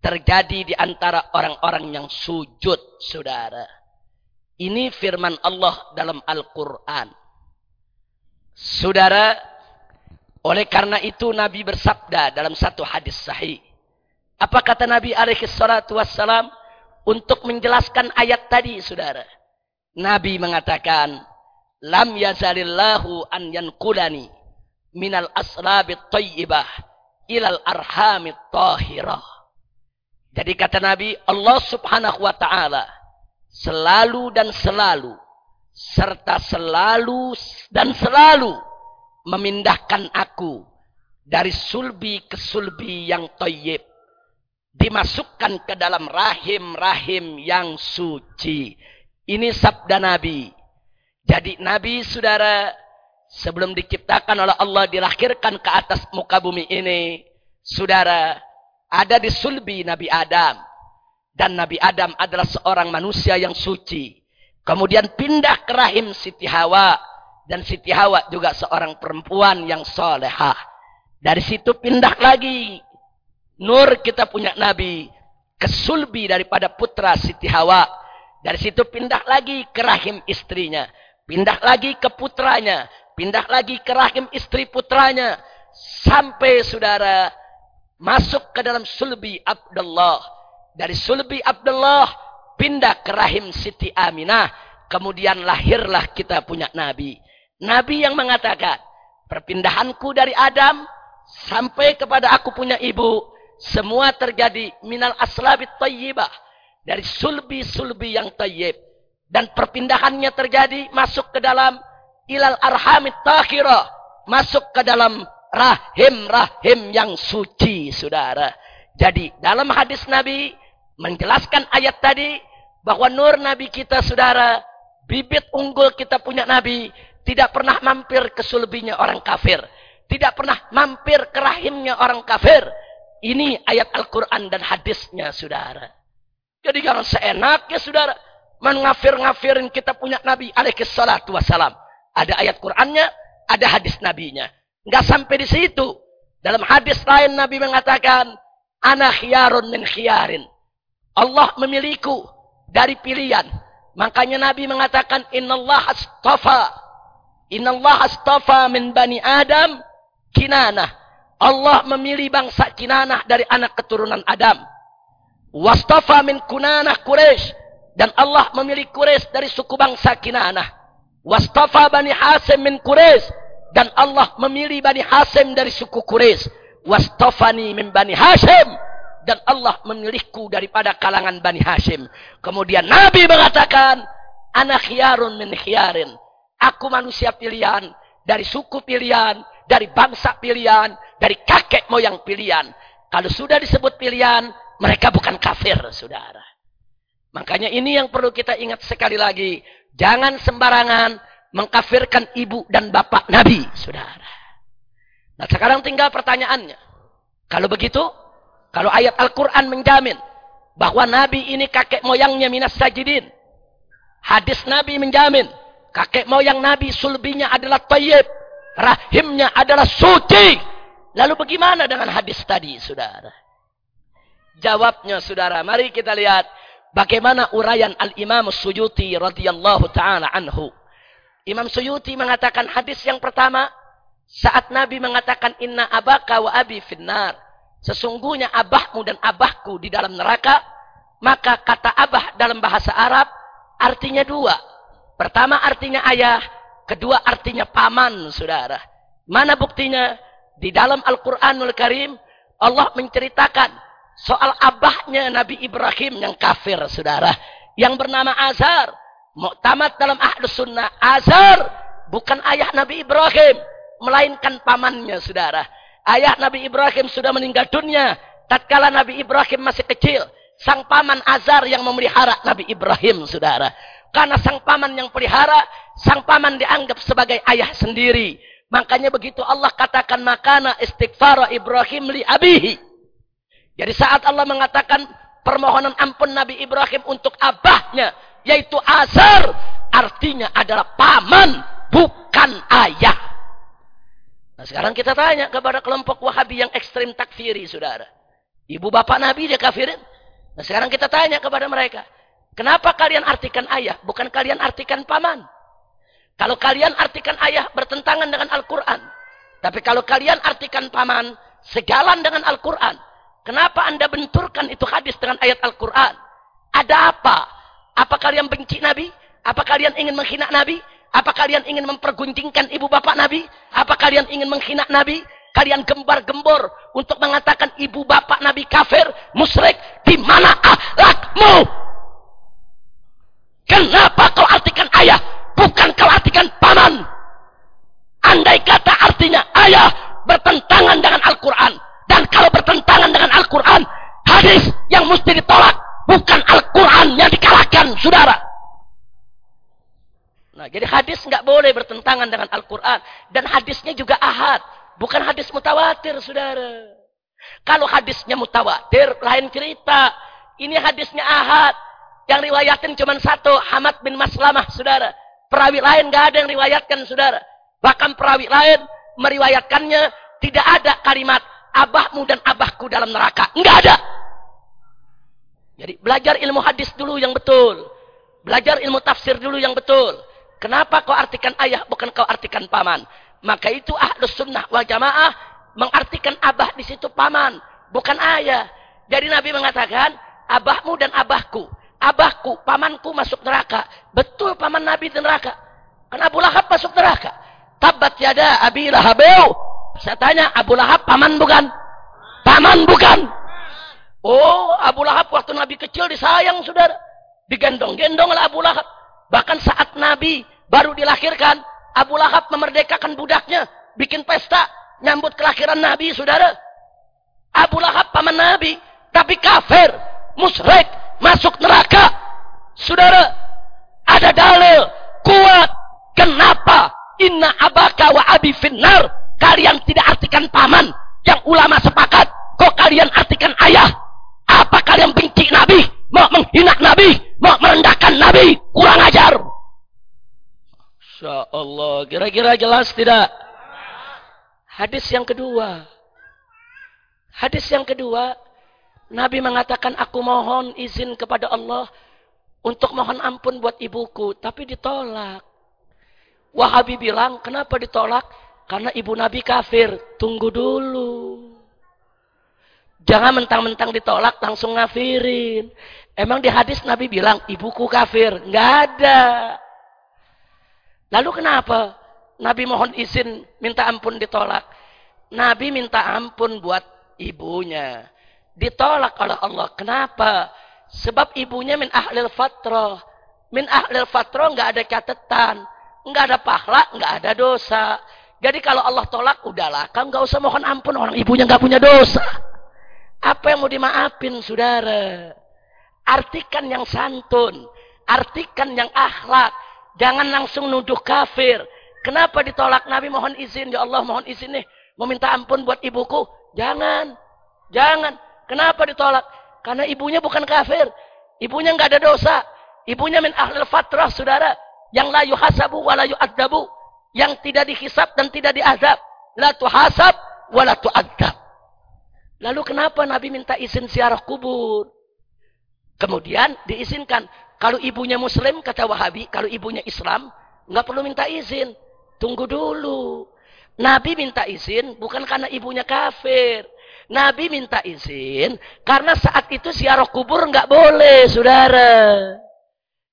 terjadi di antara orang-orang yang sujud, saudara. Ini firman Allah dalam Al-Quran. Saudara, oleh karena itu Nabi bersabda dalam satu hadis sahih. Apa kata Nabi alaihi salatu wassalam untuk menjelaskan ayat tadi, saudara? Nabi mengatakan, Lam yazalillahu an yankulani minal aslabit tayyibah ilal arhamit tahirah. Jadi kata Nabi, Allah subhanahu wa ta'ala selalu dan selalu serta selalu dan selalu memindahkan aku dari sulbi ke sulbi yang tayyib. Dimasukkan ke dalam rahim-rahim yang suci. Ini sabda Nabi. Jadi Nabi saudara sebelum diciptakan oleh Allah dilahirkan ke atas muka bumi ini. Saudara ada di sulbi Nabi Adam. Dan Nabi Adam adalah seorang manusia yang suci. Kemudian pindah ke rahim Siti Hawa. Dan Siti Hawa juga seorang perempuan yang solehah. Dari situ pindah lagi. Nur kita punya Nabi. Ke sulbi daripada putra Siti Hawa. Dari situ pindah lagi ke rahim istrinya. Pindah lagi ke putranya. Pindah lagi ke rahim istri putranya. Sampai saudara masuk ke dalam sulbi Abdullah. Dari sulbi Abdullah pindah ke rahim Siti Aminah. Kemudian lahirlah kita punya Nabi. Nabi yang mengatakan, perpindahanku dari Adam sampai kepada aku punya ibu, semua terjadi minal aslabit tayyibah. Dari sulbi-sulbi yang tayyib. Dan perpindahannya terjadi masuk ke dalam ilal arhamit takhirah. Masuk ke dalam rahim-rahim yang suci, saudara. Jadi dalam hadis Nabi menjelaskan ayat tadi bahwa nur Nabi kita, saudara, bibit unggul kita punya Nabi tidak pernah mampir ke sulbinya orang kafir. Tidak pernah mampir ke rahimnya orang kafir. Ini ayat Al-Quran dan hadisnya, saudara. Jadi jangan seenaknya, saudara. Mengafir-ngafirin kita punya Nabi alaihi salatu wassalam. Ada ayat Qurannya, ada hadis Nabinya. Enggak sampai di situ. Dalam hadis lain Nabi mengatakan, Ana khiyarun min khiyarin. Allah memiliku dari pilihan. Makanya Nabi mengatakan, Inna Allah astafa. Inna Allah astafa min bani Adam kinanah. Allah memilih bangsa kinanah dari anak keturunan Adam. Wastafa min kunanah Quraisy. Dan Allah memilih Quraisy dari suku bangsa kinanah. Wastafa bani Hasim min Quraisy dan Allah memilih Bani Hasim dari suku Quraisy. Wastafani min Bani Hashim. Dan Allah memilihku daripada kalangan Bani Hashim. Kemudian Nabi mengatakan, Anak khiyarun min khiyarin. Aku manusia pilihan. Dari suku pilihan. Dari bangsa pilihan. Dari kakek moyang pilihan. Kalau sudah disebut pilihan, mereka bukan kafir, saudara. Makanya ini yang perlu kita ingat sekali lagi. Jangan sembarangan mengkafirkan ibu dan bapak Nabi, saudara. Nah sekarang tinggal pertanyaannya. Kalau begitu, kalau ayat Al-Quran menjamin bahwa Nabi ini kakek moyangnya minas sajidin. Hadis Nabi menjamin kakek moyang Nabi sulbinya adalah tayyib. Rahimnya adalah suci. Lalu bagaimana dengan hadis tadi, saudara? Jawabnya, saudara, mari kita lihat bagaimana uraian Al-Imam Suyuti radhiyallahu taala anhu. Imam Suyuti mengatakan hadis yang pertama saat Nabi mengatakan inna abaka wa abi finnar. Sesungguhnya abahmu dan abahku di dalam neraka. Maka kata abah dalam bahasa Arab artinya dua. Pertama artinya ayah. Kedua artinya paman saudara. Mana buktinya? Di dalam Al-Quranul Karim Allah menceritakan soal abahnya Nabi Ibrahim yang kafir saudara. Yang bernama Azar Muktamad dalam ahlu sunnah. Azar bukan ayah Nabi Ibrahim. Melainkan pamannya saudara. Ayah Nabi Ibrahim sudah meninggal dunia. Tatkala Nabi Ibrahim masih kecil. Sang paman Azar yang memelihara Nabi Ibrahim saudara. Karena sang paman yang pelihara. Sang paman dianggap sebagai ayah sendiri. Makanya begitu Allah katakan makana istighfar Ibrahim li abihi. Jadi saat Allah mengatakan permohonan ampun Nabi Ibrahim untuk abahnya yaitu Azar artinya adalah paman bukan ayah. Nah sekarang kita tanya kepada kelompok Wahabi yang ekstrim takfiri, saudara. Ibu bapak Nabi dia kafirin. Nah sekarang kita tanya kepada mereka. Kenapa kalian artikan ayah, bukan kalian artikan paman? Kalau kalian artikan ayah bertentangan dengan Al-Quran. Tapi kalau kalian artikan paman, sejalan dengan Al-Quran. Kenapa anda benturkan itu hadis dengan ayat Al-Quran? Ada apa? Apa kalian benci Nabi? Apa kalian ingin menghina Nabi? Apa kalian ingin mempergunjingkan ibu bapak Nabi? Apa kalian ingin menghina Nabi? Kalian gembar-gembor untuk mengatakan ibu bapak Nabi kafir, musyrik. Di mana akhlakmu? Kenapa kau artikan ayah? Bukan kau artikan paman. Andai kata artinya ayah bertentangan dengan Al-Quran. Dan kalau bertentangan dengan Al-Quran, hadis yang mesti ditolak. Bukan Al-Quran yang dikalahkan, saudara. Nah, jadi hadis nggak boleh bertentangan dengan Al-Quran. Dan hadisnya juga ahad. Bukan hadis mutawatir, saudara. Kalau hadisnya mutawatir, lain cerita. Ini hadisnya ahad. Yang riwayatin cuma satu, Hamad bin Maslamah, saudara. Perawi lain nggak ada yang riwayatkan, saudara. Bahkan perawi lain meriwayatkannya tidak ada kalimat abahmu dan abahku dalam neraka. Nggak ada. Jadi belajar ilmu hadis dulu yang betul. Belajar ilmu tafsir dulu yang betul. Kenapa kau artikan ayah bukan kau artikan paman? Maka itu ahlus sunnah wal jamaah mengartikan abah di situ paman, bukan ayah. Jadi Nabi mengatakan, abahmu dan abahku. Abahku, pamanku masuk neraka. Betul paman Nabi di neraka. Kan Abu Lahab masuk neraka. Tabat yada Abi Lahabeu. Saya tanya, Abu Lahab paman bukan? Paman bukan? Oh, Abu Lahab waktu Nabi kecil disayang, saudara. Digendong-gendong oleh Abu Lahab. Bahkan saat Nabi baru dilahirkan, Abu Lahab memerdekakan budaknya, bikin pesta, nyambut kelahiran Nabi, saudara. Abu Lahab paman Nabi, tapi kafir, musyrik, masuk neraka. Saudara, ada dalil kuat. Kenapa? Inna abaka wa abi finnar. Kalian tidak artikan paman. Yang ulama sepakat. Kok kalian artikan ayah? Apa kalian benci Nabi? Mau menghina Nabi? Mau merendahkan Nabi? Kurang ajar. Insya Allah. Kira-kira jelas tidak? Hadis yang kedua. Hadis yang kedua. Nabi mengatakan, aku mohon izin kepada Allah untuk mohon ampun buat ibuku. Tapi ditolak. Wahabi bilang, kenapa ditolak? Karena ibu Nabi kafir. Tunggu dulu. Jangan mentang-mentang ditolak langsung ngafirin. Emang di hadis Nabi bilang ibuku kafir? Nggak ada. Lalu kenapa Nabi mohon izin minta ampun ditolak? Nabi minta ampun buat ibunya. Ditolak oleh Allah. Kenapa? Sebab ibunya min ahlil fatrah. Min ahlil fatrah nggak ada catatan. Nggak ada pahala, nggak ada dosa. Jadi kalau Allah tolak, udahlah. Kamu nggak usah mohon ampun. Orang ibunya nggak punya dosa. Apa yang mau dimaafin, saudara? Artikan yang santun. Artikan yang akhlak. Jangan langsung nuduh kafir. Kenapa ditolak Nabi mohon izin. Ya Allah mohon izin nih. Mau minta ampun buat ibuku. Jangan. Jangan. Kenapa ditolak? Karena ibunya bukan kafir. Ibunya nggak ada dosa. Ibunya min ahlil fatrah, saudara. Yang la yuhasabu wa la yu'adzabu. Yang tidak dihisap dan tidak diazab. La tuhasab wa la tu'adzab. Lalu kenapa Nabi minta izin ziarah kubur? Kemudian diizinkan. Kalau ibunya muslim, kata Wahabi, kalau ibunya Islam, nggak perlu minta izin. Tunggu dulu. Nabi minta izin bukan karena ibunya kafir. Nabi minta izin karena saat itu ziarah kubur nggak boleh, saudara.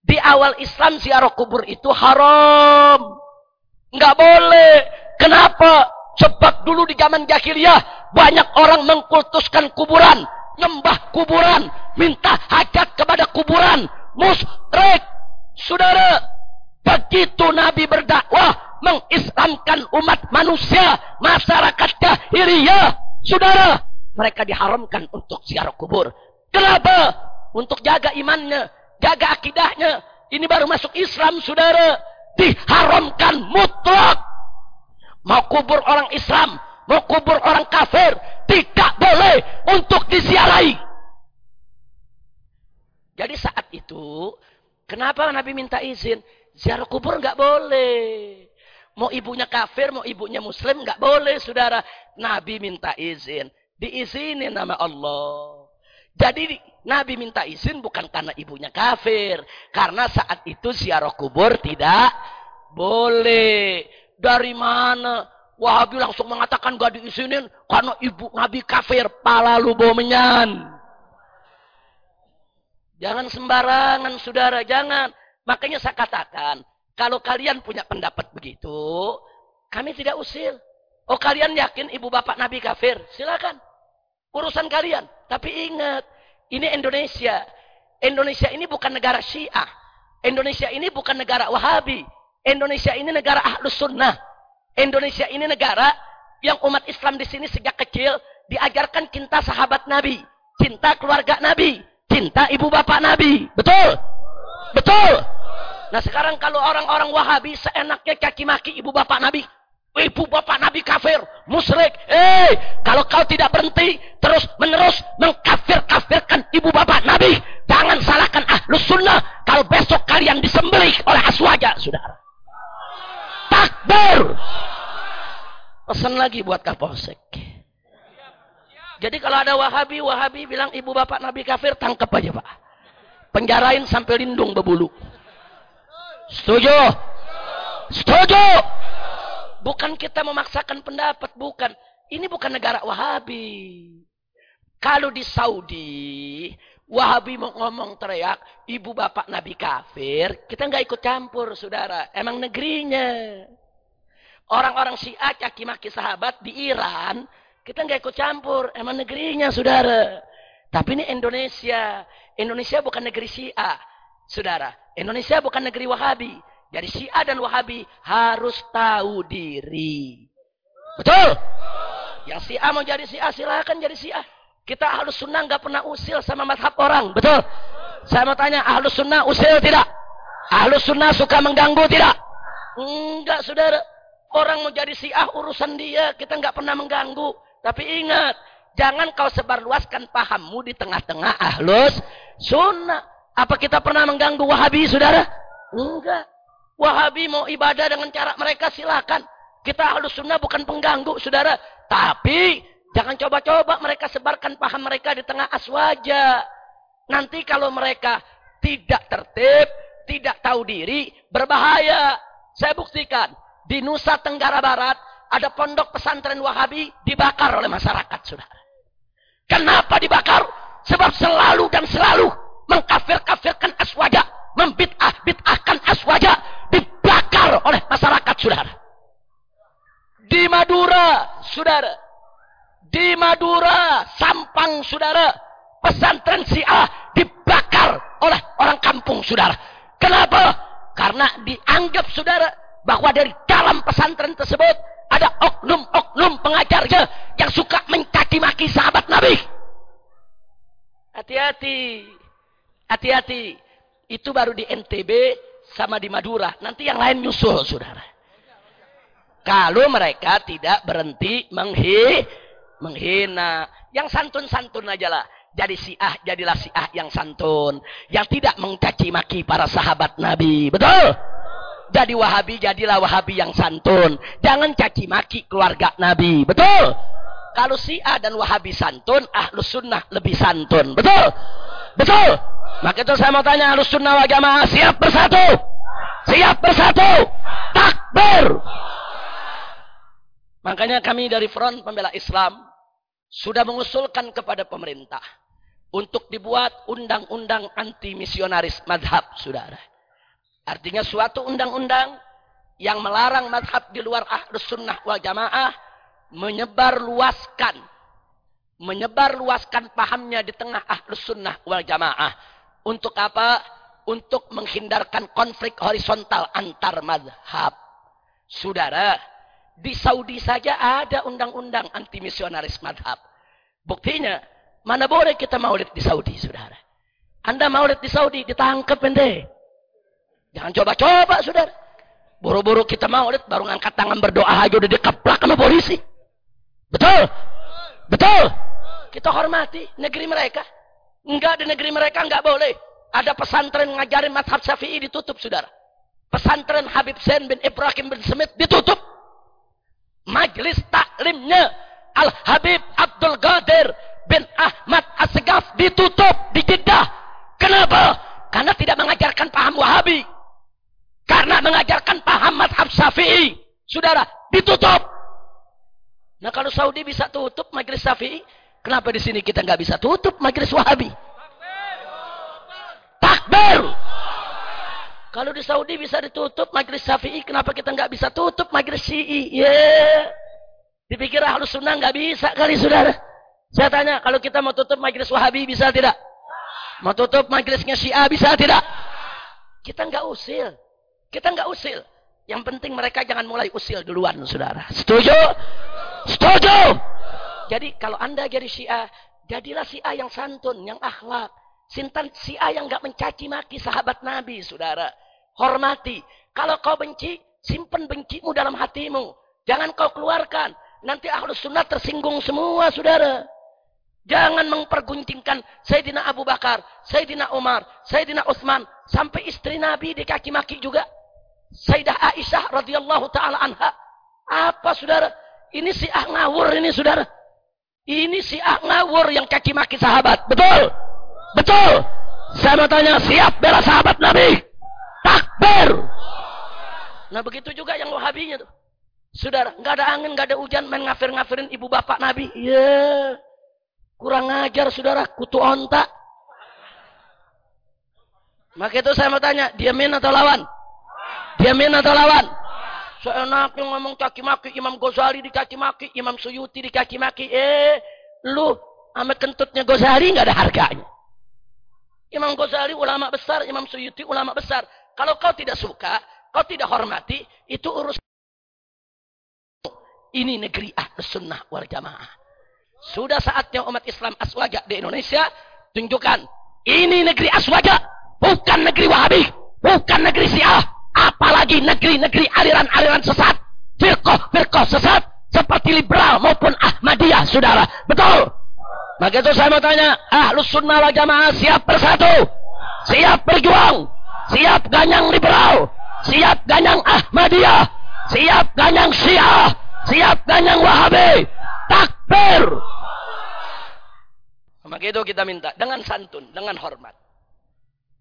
Di awal Islam ziarah kubur itu haram. Nggak boleh. Kenapa? Sebab dulu di zaman jahiliyah banyak orang mengkultuskan kuburan, nyembah kuburan, minta hajat kepada kuburan, musyrik. Saudara, begitu Nabi berdakwah mengislamkan umat manusia, masyarakat jahiliyah, saudara, mereka diharamkan untuk ziarah kubur. Kenapa? Untuk jaga imannya, jaga akidahnya. Ini baru masuk Islam, saudara. Diharamkan mutlak. Mau kubur orang Islam, mau kubur orang kafir, tidak boleh untuk disiarai. Jadi saat itu, kenapa Nabi minta izin? Ziarah kubur nggak boleh. Mau ibunya kafir, mau ibunya muslim, nggak boleh saudara. Nabi minta izin. Diizinin nama Allah. Jadi Nabi minta izin bukan karena ibunya kafir. Karena saat itu ziarah kubur tidak boleh. Dari mana? Wahabi langsung mengatakan gak diizinin karena ibu Nabi kafir. Pala lu bomenyan. Jangan sembarangan saudara, jangan. Makanya saya katakan, kalau kalian punya pendapat begitu, kami tidak usil. Oh kalian yakin ibu bapak Nabi kafir? Silakan. Urusan kalian. Tapi ingat, ini Indonesia. Indonesia ini bukan negara Syiah. Indonesia ini bukan negara Wahabi. Indonesia ini negara Ahlus Sunnah. Indonesia ini negara yang umat Islam di sini sejak kecil diajarkan cinta sahabat Nabi, cinta keluarga Nabi, cinta ibu bapak Nabi. Betul? Betul? Nah sekarang kalau orang-orang Wahabi seenaknya caci maki ibu bapak Nabi. Ibu bapak Nabi kafir, musyrik. Eh, kalau kau tidak berhenti terus menerus mengkafir-kafirkan ibu bapak Nabi, jangan salahkan ahlus sunnah kalau besok kalian disembelih oleh aswaja, saudara. Takbir. Pesan lagi buat Kapolsek. Jadi kalau ada Wahabi, Wahabi bilang ibu bapak Nabi kafir, tangkap aja pak. Penjarain sampai lindung berbulu. Setuju? Setuju? Bukan kita memaksakan pendapat, bukan. Ini bukan negara Wahabi. Kalau di Saudi, Wahabi mau ngomong teriak, ibu bapak Nabi kafir, kita nggak ikut campur, saudara. Emang negerinya. Orang-orang Syiah caci maki sahabat di Iran, kita nggak ikut campur, emang negerinya, saudara. Tapi ini Indonesia. Indonesia bukan negeri Syiah, saudara. Indonesia bukan negeri Wahabi. Jadi Syiah dan Wahabi harus tahu diri. Betul? Yang Syiah mau jadi Syiah silakan jadi Syiah. Kita harus sunnah nggak pernah usil sama madhab orang. Betul? Saya mau tanya, ahlus sunnah usil tidak? Ahlus sunnah suka mengganggu tidak? Enggak, saudara. Orang mau jadi Syiah urusan dia. Kita nggak pernah mengganggu. Tapi ingat, jangan kau sebarluaskan pahammu di tengah-tengah ahlus sunnah. Apa kita pernah mengganggu Wahabi, saudara? Enggak. Wahabi mau ibadah dengan cara mereka silakan. Kita harus sunnah bukan pengganggu, saudara. Tapi jangan coba-coba mereka sebarkan paham mereka di tengah aswaja. Nanti kalau mereka tidak tertib, tidak tahu diri, berbahaya. Saya buktikan. Di Nusa Tenggara Barat, ada pondok pesantren Wahabi dibakar oleh masyarakat, saudara. Kenapa dibakar? Sebab selalu dan selalu mengkafir-kafirkan aswaja, membid'ah-bid'ahkan aswaja, dibakar oleh masyarakat saudara. Di Madura, saudara. Di Madura, Sampang, saudara. Pesantren Syiah dibakar oleh orang kampung, saudara. Kenapa? Karena dianggap, saudara, bahwa dari dalam pesantren tersebut ada oknum-oknum pengajarnya yang suka mencaci maki sahabat Nabi. Hati-hati. Hati-hati. Itu baru di NTB sama di Madura. Nanti yang lain nyusul, saudara. Kalau mereka tidak berhenti menghi, menghina. Yang santun-santun aja lah. Jadi siah, jadilah siah yang santun. Yang tidak mencaci maki para sahabat Nabi. Betul? Jadi wahabi, jadilah wahabi yang santun. Jangan caci maki keluarga Nabi. Betul? Kalau Syiah dan Wahabi santun, Ahlus Sunnah lebih santun. Betul? Betul? Maka itu saya mau tanya Ahlus Sunnah wa Jamaah siap bersatu? Siap bersatu? Takbir! Makanya kami dari Front Pembela Islam sudah mengusulkan kepada pemerintah untuk dibuat undang-undang anti misionaris madhab, saudara. Artinya suatu undang-undang yang melarang madhab di luar ahlus sunnah wal jamaah menyebar luaskan menyebar luaskan pahamnya di tengah ahlus sunnah wal jamaah untuk apa? untuk menghindarkan konflik horizontal antar madhab saudara di Saudi saja ada undang-undang anti misionaris madhab buktinya mana boleh kita maulid di Saudi saudara anda maulid di Saudi ditangkap ente jangan coba-coba saudara buru-buru kita maulid baru ngangkat tangan berdoa aja udah dikeplak sama polisi Betul? Betul? Kita hormati negeri mereka. Enggak di negeri mereka enggak boleh. Ada pesantren ngajarin madhab syafi'i ditutup saudara. Pesantren Habib Zain bin Ibrahim bin Smith ditutup. Majelis taklimnya Al-Habib Abdul Qadir bin Ahmad Asgaf ditutup di Jeddah. Kenapa? Karena tidak mengajarkan paham Wahabi. Karena mengajarkan paham Madhab Syafi'i. Saudara, ditutup. Nah kalau Saudi bisa tutup majelis Syafi'i, kenapa di sini kita nggak bisa tutup majelis Wahabi? Takbir. Kalau di Saudi bisa ditutup majelis Syafi'i, kenapa kita nggak bisa tutup majelis Syi'i? Yeah. Dipikir halus sunnah nggak bisa kali saudara. Saya tanya, kalau kita mau tutup majelis Wahabi bisa tidak? Mau tutup majelisnya Syiah bisa tidak? Kita nggak usil. Kita nggak usil. Yang penting mereka jangan mulai usil duluan, saudara. Setuju? Setuju? Jadi kalau anda jadi Syiah, jadilah Syiah yang santun, yang akhlak. Sintan Syiah yang nggak mencaci maki sahabat Nabi, saudara. Hormati. Kalau kau benci, simpan bencimu dalam hatimu. Jangan kau keluarkan. Nanti ahlus sunnah tersinggung semua, saudara. Jangan memperguntingkan Sayyidina Abu Bakar, Sayyidina Umar, Sayyidina Utsman sampai istri Nabi dikaki maki juga. Sayyidah Aisyah radhiyallahu taala anha. Apa saudara? Ini si ah ngawur ini saudara. Ini si ah ngawur yang kaki maki sahabat. Betul? Betul? Saya mau tanya, siap bela sahabat Nabi? Takbir. Nah begitu juga yang wahabinya tuh. Saudara, nggak ada angin, nggak ada hujan, main ngafir-ngafirin ibu bapak Nabi. Iya. Yeah. Kurang ngajar saudara, kutu onta. Maka itu saya mau tanya, diamin atau lawan? Diamin atau lawan? Seenaknya ngomong kaki maki, Imam Ghazali di kaki maki, Imam Suyuti di kaki maki. Eh, lu sama kentutnya Ghazali nggak ada harganya. Imam Ghazali ulama besar, Imam Suyuti ulama besar. Kalau kau tidak suka, kau tidak hormati, itu urus. Ini negeri ahli sunnah wal jamaah. Sudah saatnya umat Islam aswaja di Indonesia tunjukkan ini negeri aswaja, bukan negeri Wahabi, bukan negeri Syiah, apalagi negeri-negeri aliran-aliran sesat, firqah-firqah sesat seperti liberal maupun Ahmadiyah, saudara. Betul? Maka itu saya mau tanya, ahlus sunnah wal jamaah siap bersatu, siap berjuang, siap ganyang liberal, siap ganyang Ahmadiyah, siap ganyang Syiah, siap ganyang Wahabi, takbir. Maka itu kita minta dengan santun, dengan hormat.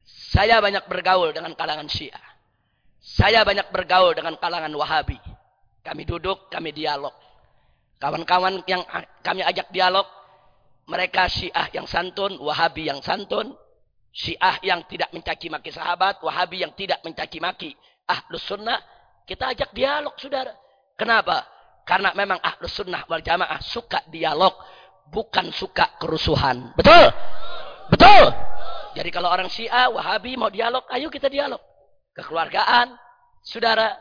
Saya banyak bergaul dengan kalangan Syiah. Saya banyak bergaul dengan kalangan Wahabi. Kami duduk, kami dialog. Kawan-kawan yang kami ajak dialog, mereka Syiah yang santun, Wahabi yang santun, Syiah yang tidak mencaci maki sahabat, Wahabi yang tidak mencaci maki Ahlus Sunnah, kita ajak dialog, Saudara. Kenapa? Karena memang Ahlus Sunnah wal Jamaah suka dialog, bukan suka kerusuhan. Betul? Betul? Jadi kalau orang Syiah, Wahabi mau dialog, ayo kita dialog. Kekeluargaan, saudara,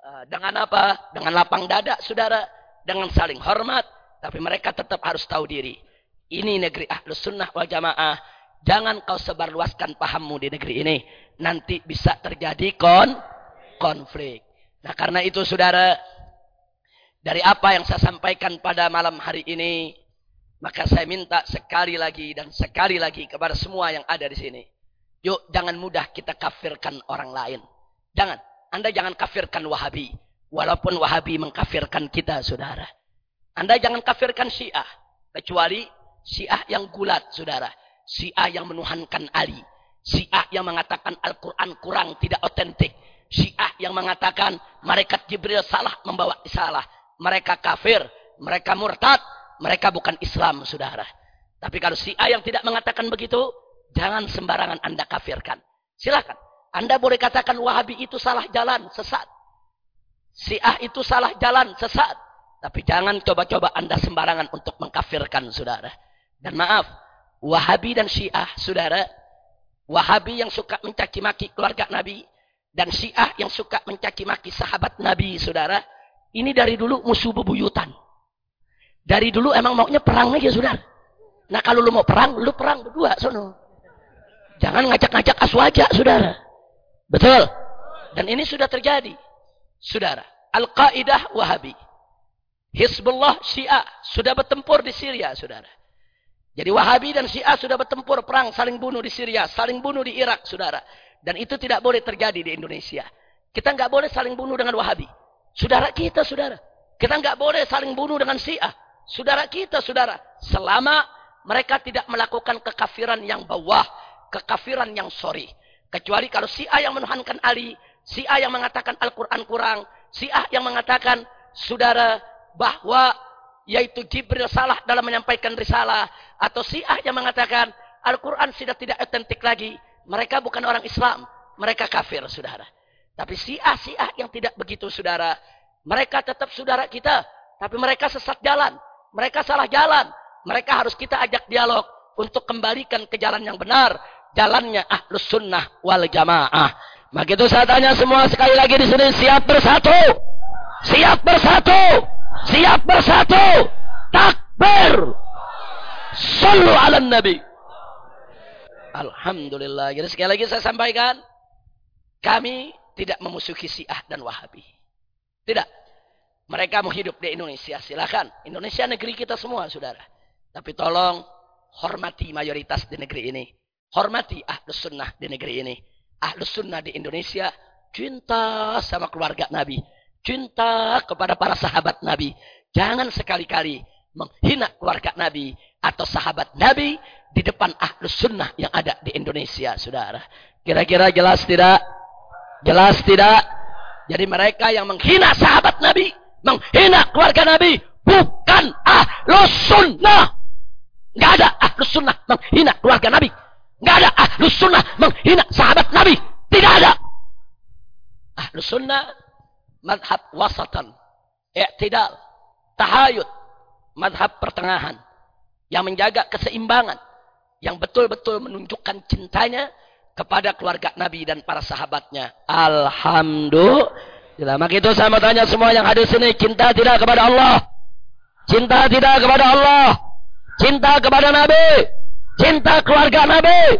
eh, dengan apa? Dengan lapang dada, saudara, dengan saling hormat, tapi mereka tetap harus tahu diri. Ini negeri Ahlus Sunnah wal Jamaah. Jangan kau sebarluaskan pahammu di negeri ini. Nanti bisa terjadi kon konflik. Nah karena itu saudara, dari apa yang saya sampaikan pada malam hari ini, maka saya minta sekali lagi dan sekali lagi kepada semua yang ada di sini. Yuk jangan mudah kita kafirkan orang lain. Jangan. Anda jangan kafirkan Wahabi. Walaupun Wahabi mengkafirkan kita, saudara. Anda jangan kafirkan Syiah. Kecuali Syiah yang gulat, saudara. Syiah yang menuhankan Ali. Syiah yang mengatakan Al-Quran kurang, tidak otentik. Syiah yang mengatakan malaikat Jibril salah membawa salah. Mereka kafir, mereka murtad, mereka bukan Islam, saudara. Tapi kalau si A yang tidak mengatakan begitu, jangan sembarangan Anda kafirkan. Silakan. Anda boleh katakan Wahabi itu salah jalan, sesat. Si A itu salah jalan, sesat. Tapi jangan coba-coba Anda sembarangan untuk mengkafirkan, saudara. Dan maaf, Wahabi dan Syiah, saudara, Wahabi yang suka mencaci maki keluarga Nabi, dan Syiah yang suka mencaci maki sahabat Nabi, saudara, ini dari dulu musuh bebuyutan. Dari dulu emang maunya perang aja, saudara. Nah kalau lu mau perang, lu perang berdua, sono. Jangan ngajak-ngajak aswaja, saudara. Betul. Dan ini sudah terjadi. Saudara. Al-Qa'idah Wahabi. Hizbullah Syiah sudah bertempur di Syria, saudara. Jadi Wahabi dan Syiah sudah bertempur perang, saling bunuh di Syria, saling bunuh di Irak, saudara. Dan itu tidak boleh terjadi di Indonesia. Kita nggak boleh saling bunuh dengan Wahabi. Saudara kita, saudara. Kita nggak boleh saling bunuh dengan Syiah. Saudara kita, saudara. Selama mereka tidak melakukan kekafiran yang bawah, kekafiran yang sorry. Kecuali kalau Syiah yang menuhankan Ali, Syiah yang mengatakan Al-Quran kurang, Syiah yang mengatakan, saudara, bahwa yaitu Jibril salah dalam menyampaikan risalah, atau Syiah yang mengatakan Al-Quran sudah tidak otentik lagi. Mereka bukan orang Islam, mereka kafir, saudara. Tapi Syiah-Syiah yang tidak begitu, saudara, mereka tetap saudara kita, tapi mereka sesat jalan, mereka salah jalan, mereka harus kita ajak dialog untuk kembalikan ke jalan yang benar. Jalannya ahlus sunnah wal jamaah. Maka itu saya tanya semua sekali lagi di sini siap bersatu. Siap bersatu. Siap bersatu. Takbir. Sallu ala nabi. Alhamdulillah. Jadi sekali lagi saya sampaikan. Kami tidak memusuhi Syiah dan Wahabi. Tidak. Mereka mau hidup di Indonesia. Silakan. Indonesia negeri kita semua, saudara. Tapi tolong hormati mayoritas di negeri ini. Hormati ahlus sunnah di negeri ini. Ahlus sunnah di Indonesia cinta sama keluarga Nabi. Cinta kepada para sahabat Nabi. Jangan sekali-kali menghina keluarga Nabi atau sahabat Nabi di depan ahlus sunnah yang ada di Indonesia, saudara. Kira-kira jelas tidak? Jelas tidak? Jadi mereka yang menghina sahabat Nabi, menghina keluarga Nabi, bukan ahlus sunnah. Nggak ada ahlus sunnah menghina keluarga Nabi. Nggak ada ahlus sunnah menghina sahabat Nabi. Tidak ada. Ahlus sunnah madhab wasatan. I'tidal. Tahayud. Madhab pertengahan. Yang menjaga keseimbangan. Yang betul-betul menunjukkan cintanya kepada keluarga Nabi dan para sahabatnya. Alhamdulillah. Maka itu saya mau tanya semua yang hadir sini. Cinta tidak kepada Allah. Cinta tidak kepada Allah cinta kepada Nabi, cinta keluarga Nabi,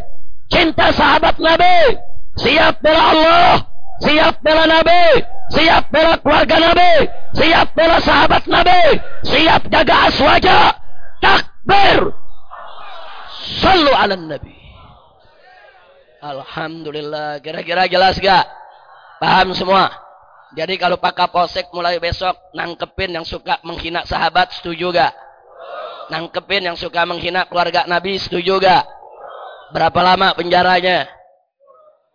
cinta sahabat Nabi, siap bela Allah, siap bela Nabi, siap bela keluarga Nabi, siap bela sahabat Nabi, siap jaga aswaja, takbir, sallu ala Nabi. Alhamdulillah, kira-kira jelas gak? Paham semua? Jadi kalau Pak Kapolsek mulai besok nangkepin yang suka menghina sahabat, setuju gak? nangkepin yang suka menghina keluarga Nabi setuju gak? Berapa lama penjaranya?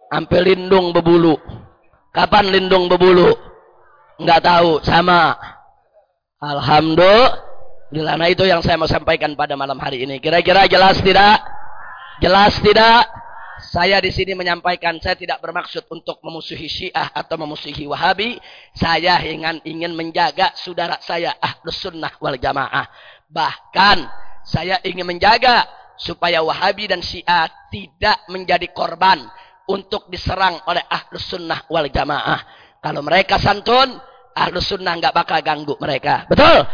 Sampai lindung bebulu. Kapan lindung bebulu? Enggak tahu, sama. Alhamdulillah. Nah itu yang saya mau sampaikan pada malam hari ini. Kira-kira jelas tidak? Jelas tidak? Saya di sini menyampaikan saya tidak bermaksud untuk memusuhi Syiah atau memusuhi Wahabi. Saya ingin ingin menjaga saudara saya Ahlus Sunnah wal Jamaah. Bahkan saya ingin menjaga supaya Wahabi dan Syiah tidak menjadi korban untuk diserang oleh Ahlus Sunnah wal Jamaah. Kalau mereka santun, Ahlus Sunnah nggak bakal ganggu mereka. Betul?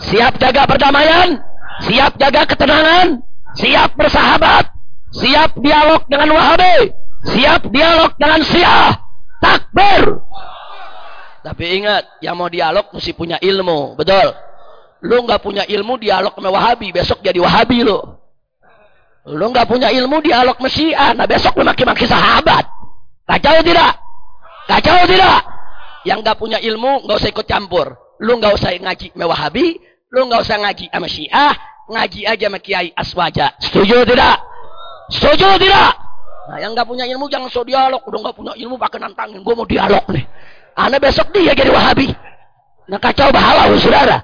Siap jaga perdamaian, siap jaga ketenangan, siap bersahabat, siap dialog dengan Wahabi, siap dialog dengan Syiah. Takbir. Tapi ingat, yang mau dialog mesti punya ilmu, betul? Lu nggak punya ilmu dialog sama Wahabi, besok jadi Wahabi lu. Lu nggak punya ilmu dialog sama Syiah, nah besok lu maki-maki sahabat. Kacau tidak? Kacau tidak? Yang nggak punya ilmu nggak usah ikut campur. Lu nggak usah ngaji sama Wahabi, lu nggak usah ngaji sama Syiah, ngaji aja sama Kiai Aswaja. Setuju tidak? Setuju tidak? Nah, yang nggak punya ilmu jangan so dialog. Udah nggak punya ilmu pakai nantangin. Gue mau dialog nih. Anda besok dia jadi Wahabi. Nah kacau bahala, saudara.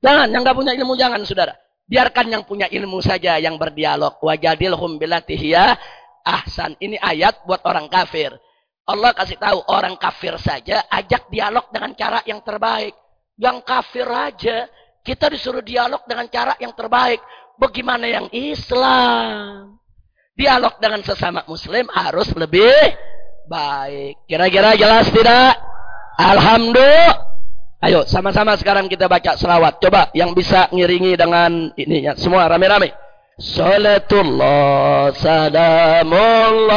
Jangan, yang nggak punya ilmu jangan, saudara. Biarkan yang punya ilmu saja yang berdialog. Wajadilhum bilatihya ahsan. Ini ayat buat orang kafir. Allah kasih tahu orang kafir saja ajak dialog dengan cara yang terbaik. Yang kafir aja kita disuruh dialog dengan cara yang terbaik. Bagaimana yang Islam? Dialog dengan sesama muslim harus lebih baik. Kira-kira jelas tidak? Alhamdulillah. Ayo sama-sama sekarang kita baca selawat. Coba yang bisa ngiringi dengan ini ya. Semua rame-rame. Salatullah salamullah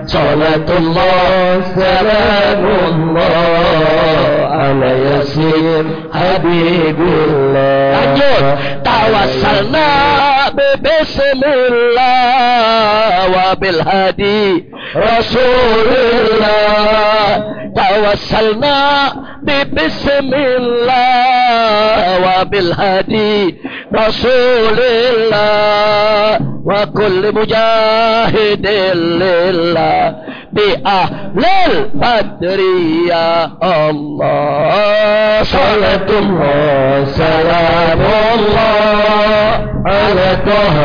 صلاة الله سلام الله على ياسين حبيب الله. أجل توسلنا ببسم الله وبالهادي رسول الله. توسلنا ببسم الله وبالهادي رسول الله وكل مجاهد لله بأهل البدر يا الله صلاة الله سلام الله على طه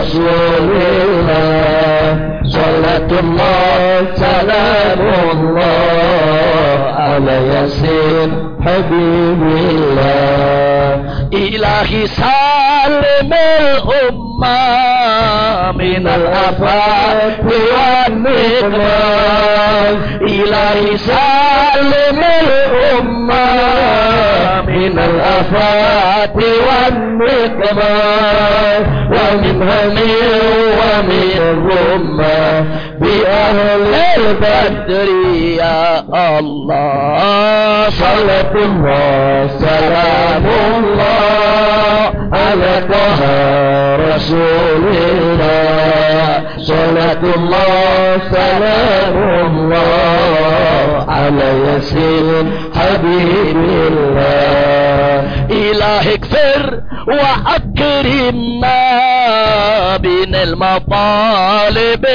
رسول الله صلاة الله سلام الله على ياسين حبيب الله إلهي سلم الأمة من الآفات والنقمة إلهي سلم الأمة من الآفات والنقمة ومن هم ومن رمة بأهل البدر يا الله صلاة الله سلام الله على طه رسول الله صلاة الله سلام الله على ياسين حبيب الله. إله اكفر وأكرمنا بين المطالب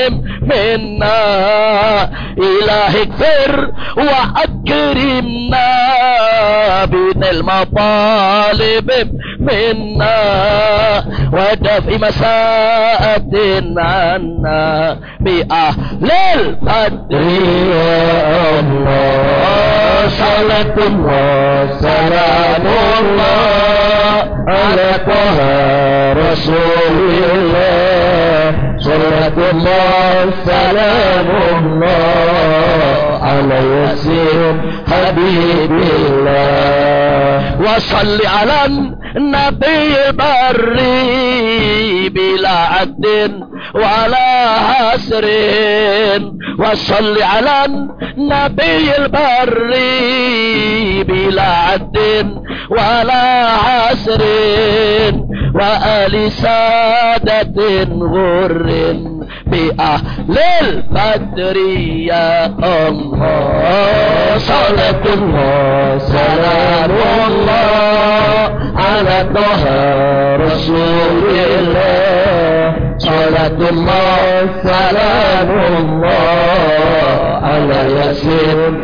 منا. إله اكفر وأكرمنا بين المطالب منا. ودفع مساءة عنا بأهل القدر يا الله صلاة الله سلام الله على طه رسول الله صلاة الله سلام الله على ياسين حبيب الله وصل على النبي البري بلا عد ولا حسر وصل على النبي البري بلا عد ولا حسر وآل سادة غر بأهل البدر يا الله صلاة الله سلام الله على طه رسول الله صلاة الله سلام الله على ياسين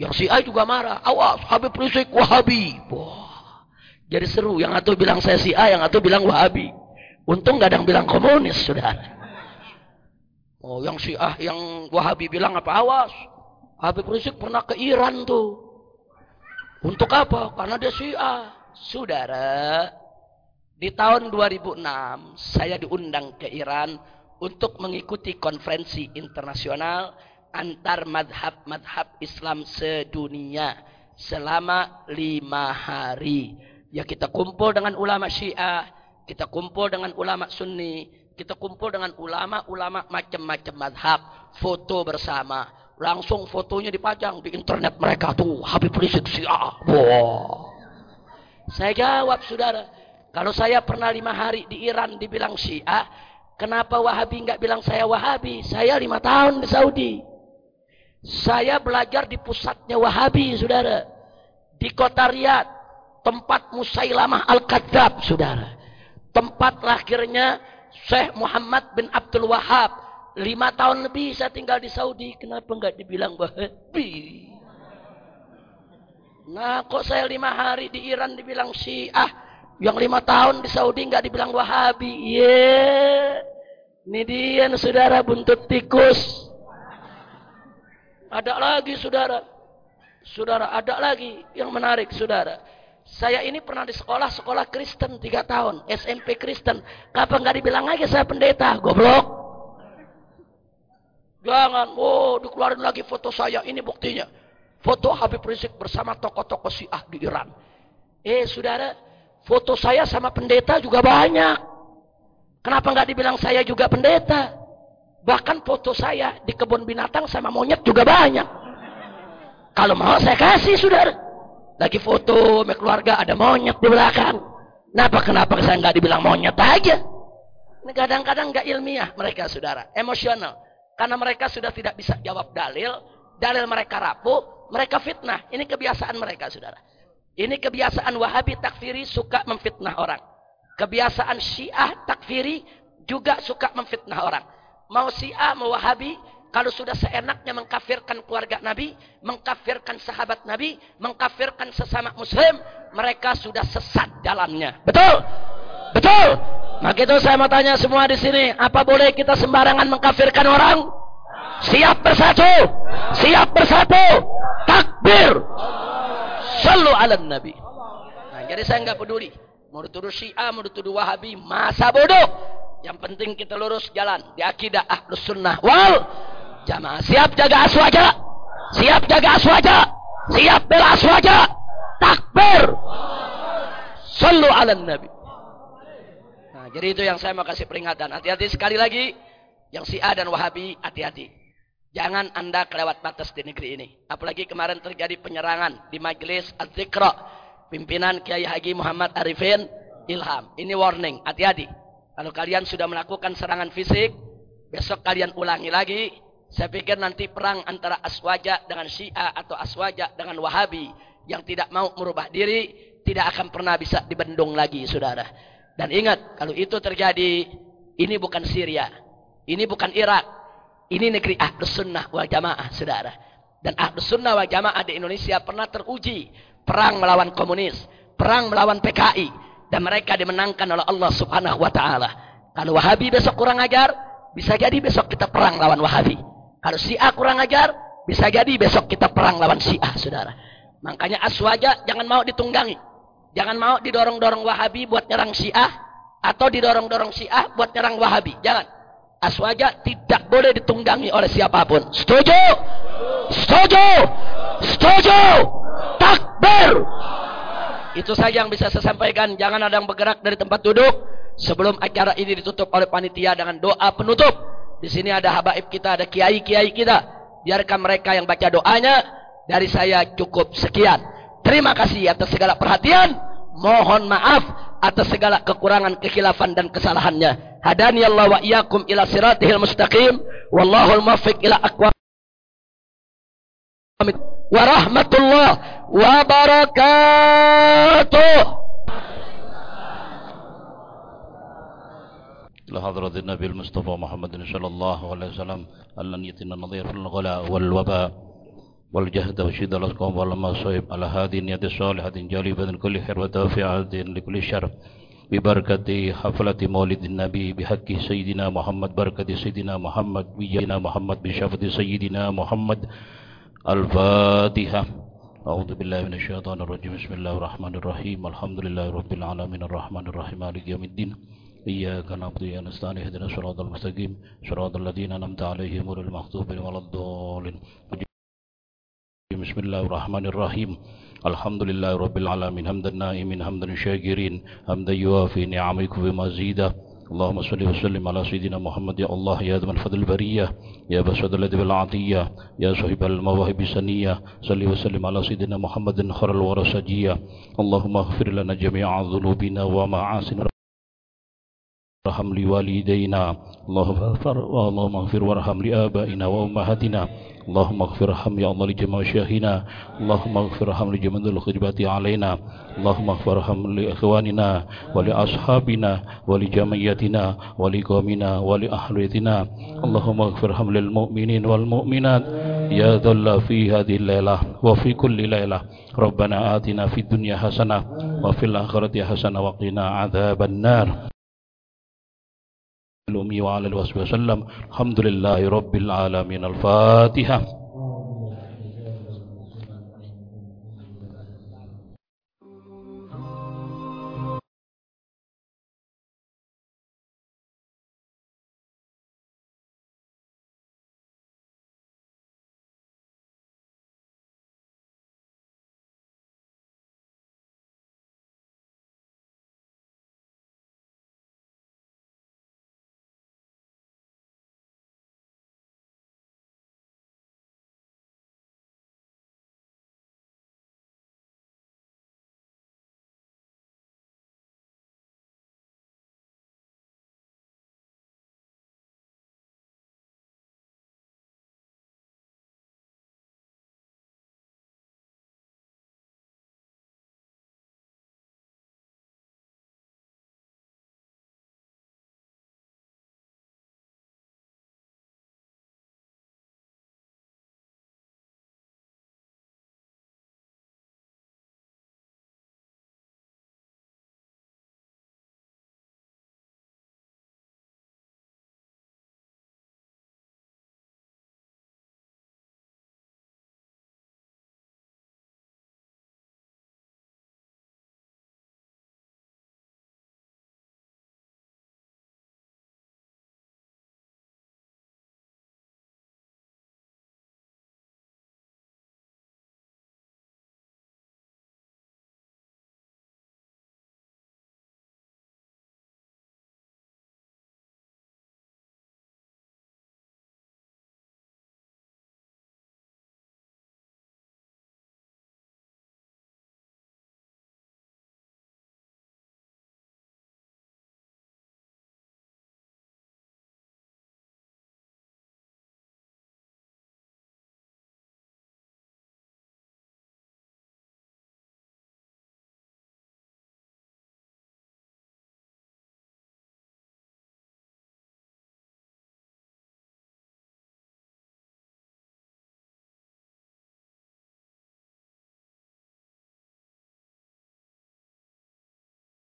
Yang Syiah juga marah, awas Habib Rizik Wahabi. Wah, jadi seru. Yang satu bilang saya Syiah, yang satu bilang Wahabi. Untung gak ada yang bilang komunis, saudara. Oh, yang Syiah, yang Wahabi bilang apa? Awas, Habib Rizik pernah ke Iran tuh. Untuk apa? Karena dia Syiah. Saudara, di tahun 2006 saya diundang ke Iran untuk mengikuti konferensi internasional antar madhab-madhab Islam sedunia selama lima hari. Ya kita kumpul dengan ulama Syiah, kita kumpul dengan ulama Sunni, kita kumpul dengan ulama-ulama macam-macam madhab, foto bersama. Langsung fotonya dipajang di internet mereka tuh. Habib Rizik Syiah. Wow. Saya jawab saudara. Kalau saya pernah lima hari di Iran dibilang Syiah. Kenapa Wahabi nggak bilang saya Wahabi? Saya lima tahun di Saudi. Saya belajar di pusatnya Wahabi saudara. Di kota Riyadh. Tempat Musailamah Al-Kadzab saudara. Tempat lahirnya Syekh Muhammad bin Abdul Wahab Lima tahun lebih saya tinggal di Saudi. Kenapa nggak dibilang Wahabi? Nah, kok saya lima hari di Iran dibilang Syiah, yang lima tahun di Saudi nggak dibilang Wahabi. Ye, yeah. ini dia saudara buntut tikus. Ada lagi saudara, saudara ada lagi yang menarik saudara. Saya ini pernah di sekolah sekolah Kristen tiga tahun, SMP Kristen. Kapan nggak dibilang aja saya pendeta, goblok. Jangan, oh dikeluarin lagi foto saya, ini buktinya. Foto Habib Rizik bersama tokoh-tokoh Syiah di Iran. Eh saudara, foto saya sama pendeta juga banyak. Kenapa nggak dibilang saya juga pendeta? Bahkan foto saya di kebun binatang sama monyet juga banyak. Kalau mau saya kasih saudara. Lagi foto sama keluarga ada monyet di belakang. Kenapa kenapa saya nggak dibilang monyet aja? Ini kadang-kadang nggak ilmiah mereka saudara, emosional. Karena mereka sudah tidak bisa jawab dalil, dalil mereka rapuh, mereka fitnah. Ini kebiasaan mereka, saudara. Ini kebiasaan Wahabi takfiri suka memfitnah orang. Kebiasaan Syiah takfiri juga suka memfitnah orang. Mau Syiah, mau Wahabi, kalau sudah seenaknya mengkafirkan keluarga Nabi, mengkafirkan sahabat Nabi, mengkafirkan sesama muslim, mereka sudah sesat dalamnya. Betul? Betul? Maka itu saya mau tanya semua di sini, apa boleh kita sembarangan mengkafirkan orang? Siap bersatu, siap bersatu, takbir. Sallu ala Nabi. Nah, jadi saya nggak peduli. Mau dituduh Syiah, mau dituduh Wahabi, masa bodoh. Yang penting kita lurus jalan di akidah ahlus sunnah wal jamaah. Siap jaga aswaja, siap jaga aswaja, siap bela aswaja. Takbir. Sallu ala Nabi jadi itu yang saya mau kasih peringatan. Hati-hati sekali lagi. Yang Syiah dan Wahabi, hati-hati. Jangan anda kelewat batas di negeri ini. Apalagi kemarin terjadi penyerangan di majelis Az-Zikra. Pimpinan Kiai Haji Muhammad Arifin Ilham. Ini warning, hati-hati. Kalau kalian sudah melakukan serangan fisik, besok kalian ulangi lagi. Saya pikir nanti perang antara Aswaja dengan Syiah atau Aswaja dengan Wahabi yang tidak mau merubah diri tidak akan pernah bisa dibendung lagi, saudara. Dan ingat, kalau itu terjadi, ini bukan Syria. Ini bukan Irak. Ini negeri Ahlus Sunnah wal Jamaah, saudara. Dan Ahlus Sunnah wal Jamaah di Indonesia pernah teruji. Perang melawan komunis. Perang melawan PKI. Dan mereka dimenangkan oleh Allah subhanahu wa ta'ala. Kalau Wahabi besok kurang ajar, bisa jadi besok kita perang lawan Wahabi. Kalau Syiah kurang ajar, bisa jadi besok kita perang lawan Syiah, saudara. Makanya aswaja jangan mau ditunggangi. Jangan mau didorong-dorong Wahabi buat nyerang Syiah atau didorong-dorong Syiah buat nyerang Wahabi. Jangan. Aswaja tidak boleh ditunggangi oleh siapa pun. Setuju? Setuju? Setuju? Takbir! Itu saja yang bisa saya sampaikan. Jangan ada yang bergerak dari tempat duduk sebelum acara ini ditutup oleh panitia dengan doa penutup. Di sini ada habaib kita, ada kiai-kiai kita. Biarkan mereka yang baca doanya. Dari saya cukup sekian. Terima kasih atas segala perhatian. Mohon maaf atas segala kekurangan, kekhilafan dan kesalahannya. Hadani Allah wa iyyakum ila siratihil mustaqim. Wallahul muwaffiq ila aqwam rahmatullah wa barakatuh. لحضرة النبي المصطفى محمد صلى الله عليه وسلم أن يتنا نظير الغلاء والوباء والجهد وشد الأسقام والمصائب على هذه النية الصالحة جالبة كل خير ودافعة لكل شر ببركة حفلة مولد النبي بحق سيدنا محمد بركة سيدنا محمد بيدنا محمد بشفة سيدنا محمد الفاتحة. أعوذ بالله من الشيطان الرجيم. بسم الله الرحمن الرحيم. الحمد لله رب العالمين الرحمن الرحيم. مالك يوم الدين. إياك نعبد وإياك نستعين. اهدنا الصراط المستقيم. صراط الذين أنعمت عليهم غير المغضوب ولا الضالين. بسم الله الرحمن الرحيم. الحمد لله رب العالمين. حمدا نائمين حمدا شاكرين. حمدا يوافي نعمك بمزيدا. اللهم صل وسلم على سيدنا محمد يا الله يا ذا الفضل البرية يا بسد الذي بالعطية يا صاحب المواهب السنية. صل وسلم على سيدنا محمد خر الورسجية اللهم اغفر لنا جميع ذنوبنا ومعاصينا. ارحم لوالدينا. اللهم اغفر وارحم لآبائنا وأمهاتنا. اللهم اغفر ارحم يا الله لجميع شيخنا اللهم اغفر ارحم لجميع الخدمات علينا اللهم اغفر ارحم لإخواننا ولأصحابنا ولجمعيتنا ولقومنا ولأهلتنا اللهم اغفر ارحم للمؤمنين والمؤمنات يا ذل في هذه الليلة وفي كل ليلة ربنا آتنا في الدنيا حسنة وفي الآخرة حسنة وقنا عذاب النار. وعلى الوصف وسلم. الحمد لله رب العالمين. الفاتحة.